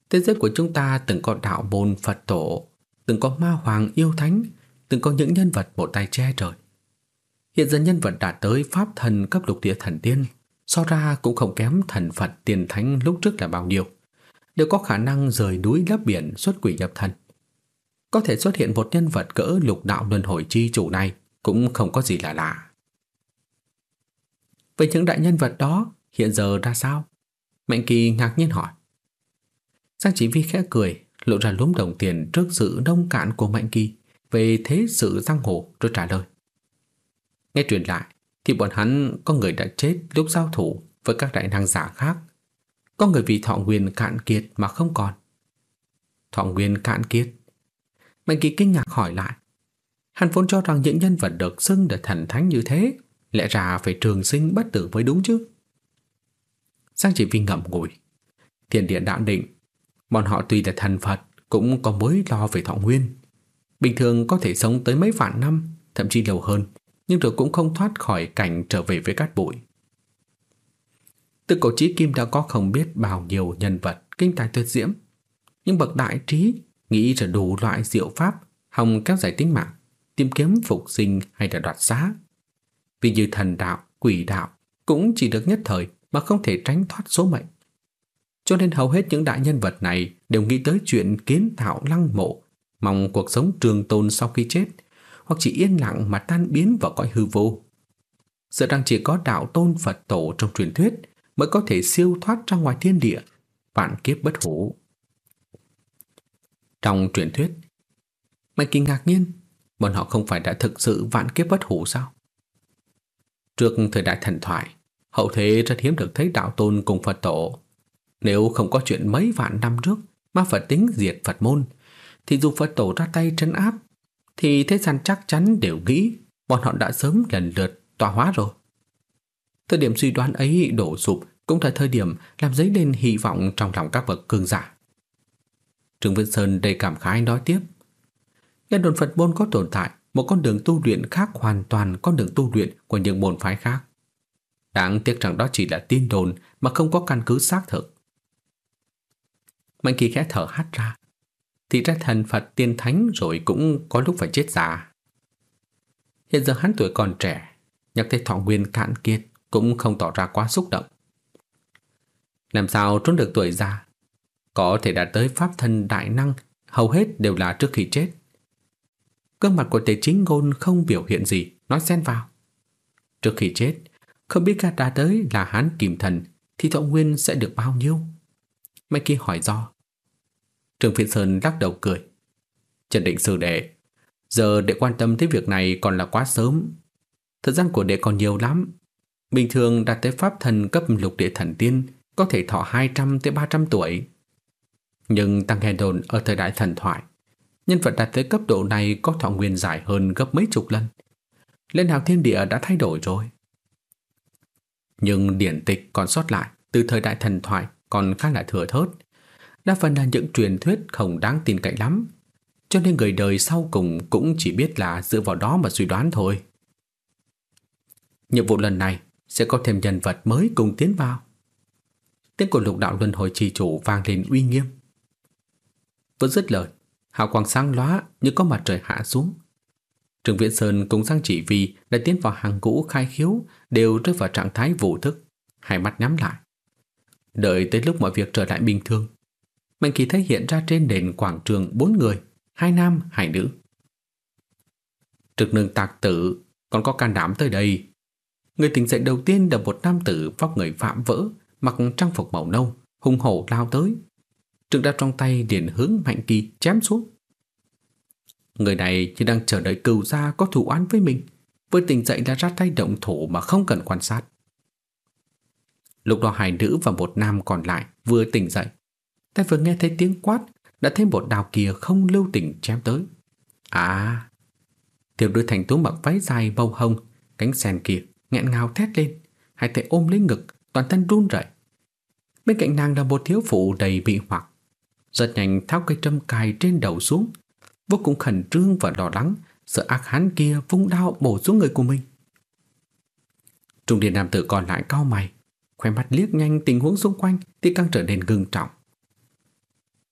Thế giới của chúng ta từng có đạo môn Phật tổ, từng có ma hoàng yêu thánh, từng có những nhân vật một tay che trời. Hiện giờ nhân vật đã tới pháp thần cấp lục địa thần tiên, so ra cũng không kém thần Phật tiền thánh lúc trước là bao nhiêu. Đều có khả năng rời núi lấp biển xuất quỷ nhập thần. Có thể xuất hiện một nhân vật cỡ lục đạo luân hồi chi chủ này cũng không có gì là lạ. Vậy những đại nhân vật đó hiện giờ ra sao? Mạnh Kỳ ngạc nhiên hỏi. Giang Chỉ Vi khẽ cười, lộ ra lúm đồng tiền trước sự đông cạn của Mạnh Kỳ về thế sự giang hồ rồi trả lời. Nghe truyền lại thì bọn hắn có người đã chết lúc giao thủ với các đại năng giả khác. Có người vì thọ nguyên cạn kiệt mà không còn. Thọ nguyên cạn kiệt? Mạnh Kỳ kinh ngạc hỏi lại. Hắn vốn cho rằng những nhân vật được xưng là thần thánh như thế lẽ ra phải trường sinh bất tử mới đúng chứ. Giang chỉ vi ngậm ngùi. Thiền địa đạo định, bọn họ tuy là thần Phật cũng có mối lo về thọ nguyên. Bình thường có thể sống tới mấy vạn năm, thậm chí lâu hơn, nhưng rồi cũng không thoát khỏi cảnh trở về với cát bụi. Từ cổ trí kim đã có không biết bao nhiêu nhân vật kinh tài tuyệt diễm, nhưng bậc đại trí nghĩ ra đủ loại diệu pháp hòng kéo dài tính mạng, tìm kiếm phục sinh hay là đoạt xá. Vì như thần đạo, quỷ đạo cũng chỉ được nhất thời mà không thể tránh thoát số mệnh. Cho nên hầu hết những đại nhân vật này đều nghĩ tới chuyện kiến tạo lăng mộ, mong cuộc sống trường tồn sau khi chết hoặc chỉ yên lặng mà tan biến vào cõi hư vô. giờ đang chỉ có đạo tôn Phật tổ trong truyền thuyết mới có thể siêu thoát ra ngoài thiên địa, vạn kiếp bất hủ. Trong truyền thuyết, Mạnh Kỳ ngạc nhiên, bọn họ không phải đã thực sự vạn kiếp bất hủ sao? Trước thời đại thần thoại, hậu thế rất hiếm được thấy đạo tôn cùng Phật tổ. Nếu không có chuyện mấy vạn năm trước mà Phật tính diệt Phật môn, thì dù Phật tổ ra tay trấn áp thì thế gian chắc chắn đều nghĩ bọn họ đã sớm lần lượt tọa hóa rồi. Thời điểm suy đoán ấy đổ sụp cũng là thời điểm làm dấy lên hy vọng trong lòng các bậc cường giả. Trương Vân Sơn đầy cảm khái nói tiếp. Nghe đồn Phật môn có tồn tại một con đường tu luyện khác hoàn toàn con đường tu luyện của những môn phái khác. Đáng tiếc rằng đó chỉ là tin đồn mà không có căn cứ xác thực. Mạnh kỳ khẽ thở hắt ra, thì ra thần Phật tiên thánh rồi cũng có lúc phải chết già. Hiện giờ hắn tuổi còn trẻ, nhắc tới thọ nguyên cạn kiệt cũng không tỏ ra quá xúc động. Làm sao trốn được tuổi già? Có thể đạt tới pháp thân đại năng, hầu hết đều là trước khi chết. Cương mặt của tề chính ngôn không biểu hiện gì, nói xen vào. Trước khi chết, không biết gạt đã tới là hắn kìm thần thì thọ nguyên sẽ được bao nhiêu? Mấy kia hỏi do. Trương Phiên Sơn lắc đầu cười. Trần Định Sư Đệ, giờ để quan tâm tới việc này còn là quá sớm. Thời gian của đệ còn nhiều lắm. Bình thường đạt tới pháp thần cấp lục địa thần tiên có thể thọ 200 tới 300 tuổi. Nhưng tăng nghe đồn ở thời đại thần thoại, nhân vật đạt tới cấp độ này có thọ nguyên dài hơn gấp mấy chục lần. Lên hào thiên địa đã thay đổi rồi. Nhưng điển tịch còn sót lại từ thời đại thần thoại còn khá là thừa thớt. Đa phần là những truyền thuyết không đáng tin cậy lắm. Cho nên người đời sau cùng cũng chỉ biết là dựa vào đó mà suy đoán thôi. Nhiệm vụ lần này sẽ có thêm nhân vật mới cùng tiến vào. Tiếng của lục đạo luân hồi trì chủ vang lên uy nghiêm. Vừa dứt lời, hào quang sáng lóa như có mặt trời hạ xuống. Trường Viễn Sơn cùng sang chỉ vì đã tiến vào hàng ngũ khai khiếu đều rơi vào trạng thái vô thức, hai mắt nhắm lại. Đợi tới lúc mọi việc trở lại bình thường, mệnh Kỳ thấy hiện ra trên nền quảng trường bốn người, hai nam, hai nữ. Trực nương tạc tử còn có can đảm tới đây. Người tỉnh dậy đầu tiên là một nam tử vóc người phạm vỡ, mặc trang phục màu nâu, hung hổ lao tới. Trực đao trong tay điển hướng Mạnh Kỳ chém xuống. Người này chỉ đang chờ đợi cừu gia có thủ án với mình, vừa tỉnh dậy đã ra tay động thủ mà không cần quan sát. Lúc đó hai nữ và một nam còn lại vừa tỉnh dậy, ta vừa nghe thấy tiếng quát đã thấy một đào kia không lưu tình chém tới. À, tiểu đôi thành tú mặc váy dài bầu hồng, cánh sen kia nghẹn ngào thét lên, hai tay ôm lấy ngực, toàn thân run rẩy. Bên cạnh nàng là một thiếu phụ đầy bị hoặc, giật nhanh tháo cây trâm cài trên đầu xuống, vô cùng khẩn trương và lo lắng, sợ ác hán kia vung đao bổ xuống người của mình. Trung niên nam tử còn lại cao mày, khoe mắt liếc nhanh tình huống xung quanh thì càng trở nên ngưng trọng.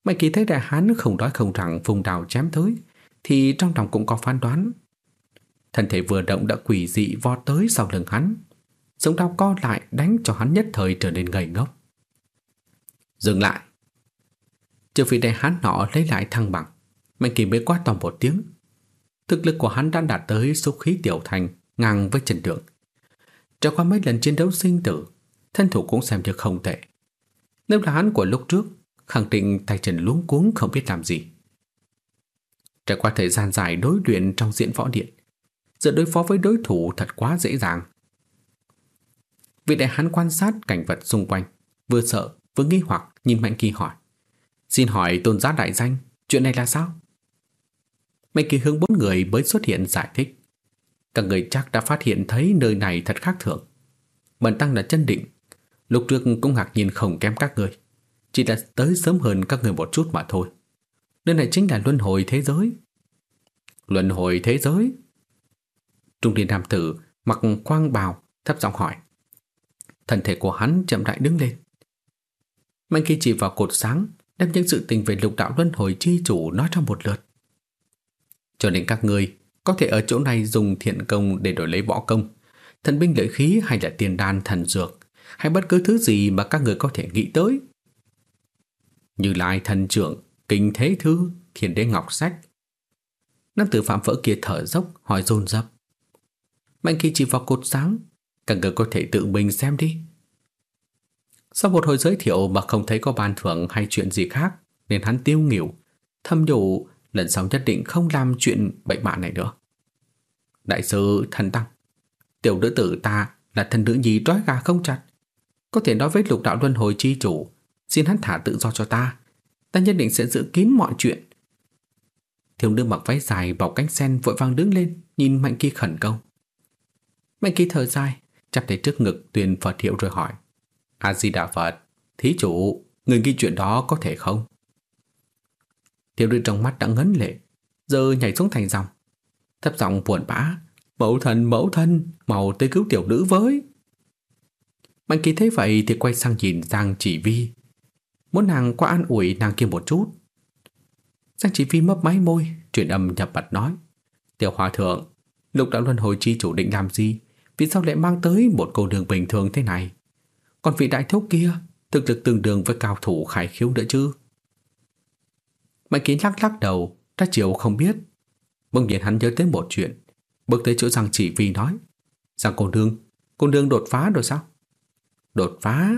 Mạnh kỳ thấy đại hán không đói không rằng vùng đào chém tới, thì trong lòng cũng có phán đoán. Thân thể vừa động đã quỷ dị vọt tới sau lưng hắn. Sống đau co lại đánh cho hắn nhất thời trở nên ngây ngốc. Dừng lại. Trước khi đại hán nọ lấy lại thăng bằng, Mạnh kỳ mới quát to một tiếng. Thực lực của hắn đã đạt tới xúc khí tiểu thành ngang với Trần Đường. Trải qua mấy lần chiến đấu sinh tử, thân thủ cũng xem như không tệ. Nếu là hắn của lúc trước, khẳng định tay Trần luống cuống không biết làm gì. Trải qua thời gian dài đối luyện trong diễn võ điện, giờ đối phó với đối thủ thật quá dễ dàng. Vị đại hắn quan sát cảnh vật xung quanh, vừa sợ vừa nghi hoặc nhìn Mạnh Kỳ hỏi. Xin hỏi tôn giá đại danh, chuyện này là sao? Mạnh Kỳ hướng bốn người mới xuất hiện giải thích. Các người chắc đã phát hiện thấy nơi này thật khác thường. Bần tăng là chân định, lúc trước cũng ngạc nhiên không kém các người. Chỉ là tới sớm hơn các người một chút mà thôi. Nơi này chính là luân hồi thế giới. Luân hồi thế giới? Trung niên nam tử mặc quang bào thấp giọng hỏi. Thân thể của hắn chậm rãi đứng lên. Mạnh Kỳ chỉ vào cột sáng đem những sự tình về lục đạo luân hồi chi chủ nói trong một lượt. Cho nên các người có thể ở chỗ này dùng thiện công để đổi lấy võ công, thần binh lợi khí hay là tiền đan thần dược, hay bất cứ thứ gì mà các người có thể nghĩ tới. Như Lai thần trưởng, kinh thế thư, thiền đế ngọc sách. Nam tử phạm vỡ kia thở dốc hỏi dồn dập. Mạnh khi chỉ vào cột sáng, cả người có thể tự mình xem đi. Sau một hồi giới thiệu mà không thấy có ban thưởng hay chuyện gì khác, nên hắn tiêu nghỉu, thâm nhủ lần sau nhất định không làm chuyện bệnh bạ này nữa. Đại sư thần tăng, tiểu nữ tử ta là thần nữ nhi trói gà không chặt. Có thể nói với lục đạo luân hồi chi chủ, xin hắn thả tự do cho ta. Ta nhất định sẽ giữ kín mọi chuyện. Thiếu nữ mặc váy dài bọc cánh sen vội vàng đứng lên, nhìn Mạnh Kỳ khẩn cầu. Mạnh Kỳ thở dài, chắp tay trước ngực tuyên Phật hiệu rồi hỏi. A-di-đà Phật, thí chủ, người ghi chuyện đó có thể không? Thiếu nữ trong mắt đã ngấn lệ, giờ nhảy xuống thành dòng. Thấp giọng buồn bã, mẫu thân, mẫu thân, mau tới cứu tiểu nữ với. Mạnh kỳ thấy vậy thì quay sang nhìn Giang Chỉ Vi. Muốn nàng qua an ủi nàng kia một chút. Giang Chỉ Phi mấp máy môi, truyền âm nhập mặt nói. Tiểu hòa thượng, lục đạo luân hồi chi chủ định làm gì? Vì sao lại mang tới một cô đường bình thường thế này? Còn vị đại thúc kia, thực lực tương đương với cao thủ khải khiếu nữa chứ? Mạnh kín lắc lắc đầu, ra chiều không biết. Bỗng nhiên hắn nhớ tới một chuyện, bước tới chỗ Giang Chỉ Phi nói. Giang cô nương, cô nương đột phá rồi sao? Đột phá?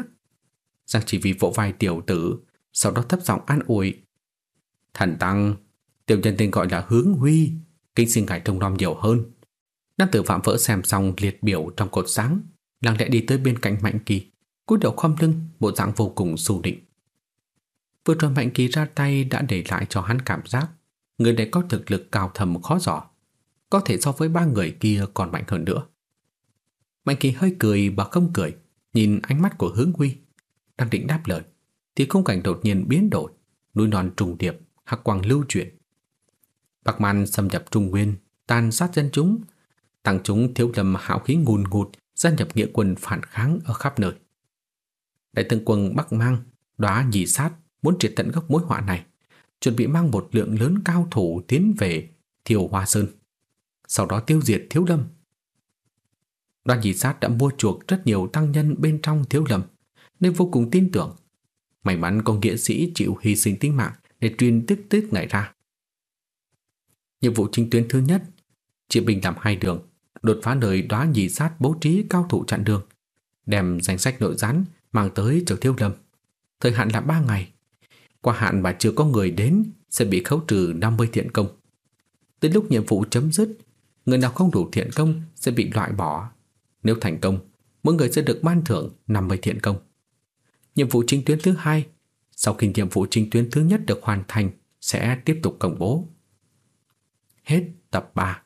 Giang Chỉ vì vỗ vai tiểu tử, sau đó thấp giọng an ủi. Thần Tăng, tiểu nhân tên gọi là Hướng Huy, kinh xin ngài trông nom nhiều hơn. Nam tử phạm vỡ xem xong liệt biểu trong cột sáng, lặng lẽ đi tới bên cạnh Mạnh Kỳ, cúi đầu khom lưng, bộ dạng vô cùng xù định. Vừa rồi Mạnh Kỳ ra tay đã để lại cho hắn cảm giác người này có thực lực cao thầm khó giỏ có thể so với ba người kia còn mạnh hơn nữa. Mạnh Kỳ hơi cười và không cười, Nhìn ánh mắt của hướng huy, đang định đáp lời, thì khung cảnh đột nhiên biến đổi, núi non trùng điệp, hắc quang lưu chuyển. Bắc Man xâm nhập Trung Nguyên, tàn sát dân chúng, tăng chúng thiếu lầm hạo khí ngùn ngụt, gia nhập nghĩa quân phản kháng ở khắp nơi. Đại tướng quân Bắc Mang, đóa nhị sát muốn triệt tận gốc mối họa này, chuẩn bị mang một lượng lớn cao thủ tiến về Thiều Hoa Sơn, sau đó tiêu diệt Thiếu Lâm. Đoàn nhị sát đã mua chuộc rất nhiều tăng nhân bên trong Thiếu Lâm, nên vô cùng tin tưởng. May mắn có nghĩa sĩ chịu hy sinh tính mạng để truyền tiếp tức ngày ra. Nhiệm vụ chính tuyến thứ nhất, chia binh làm hai đường, đột phá nơi đóa nhị sát bố trí cao thủ chặn đường, đem danh sách nội gián mang tới chợ Thiếu Lâm. Thời hạn là 3 ngày. Qua hạn mà chưa có người đến sẽ bị khấu trừ 50 thiện công. Tới lúc nhiệm vụ chấm dứt, người nào không đủ thiện công sẽ bị loại bỏ. Nếu thành công, mỗi người sẽ được ban thưởng 50 thiện công. Nhiệm vụ chính tuyến thứ hai, sau khi nhiệm vụ chính tuyến thứ nhất được hoàn thành sẽ tiếp tục công bố. Hết tập 3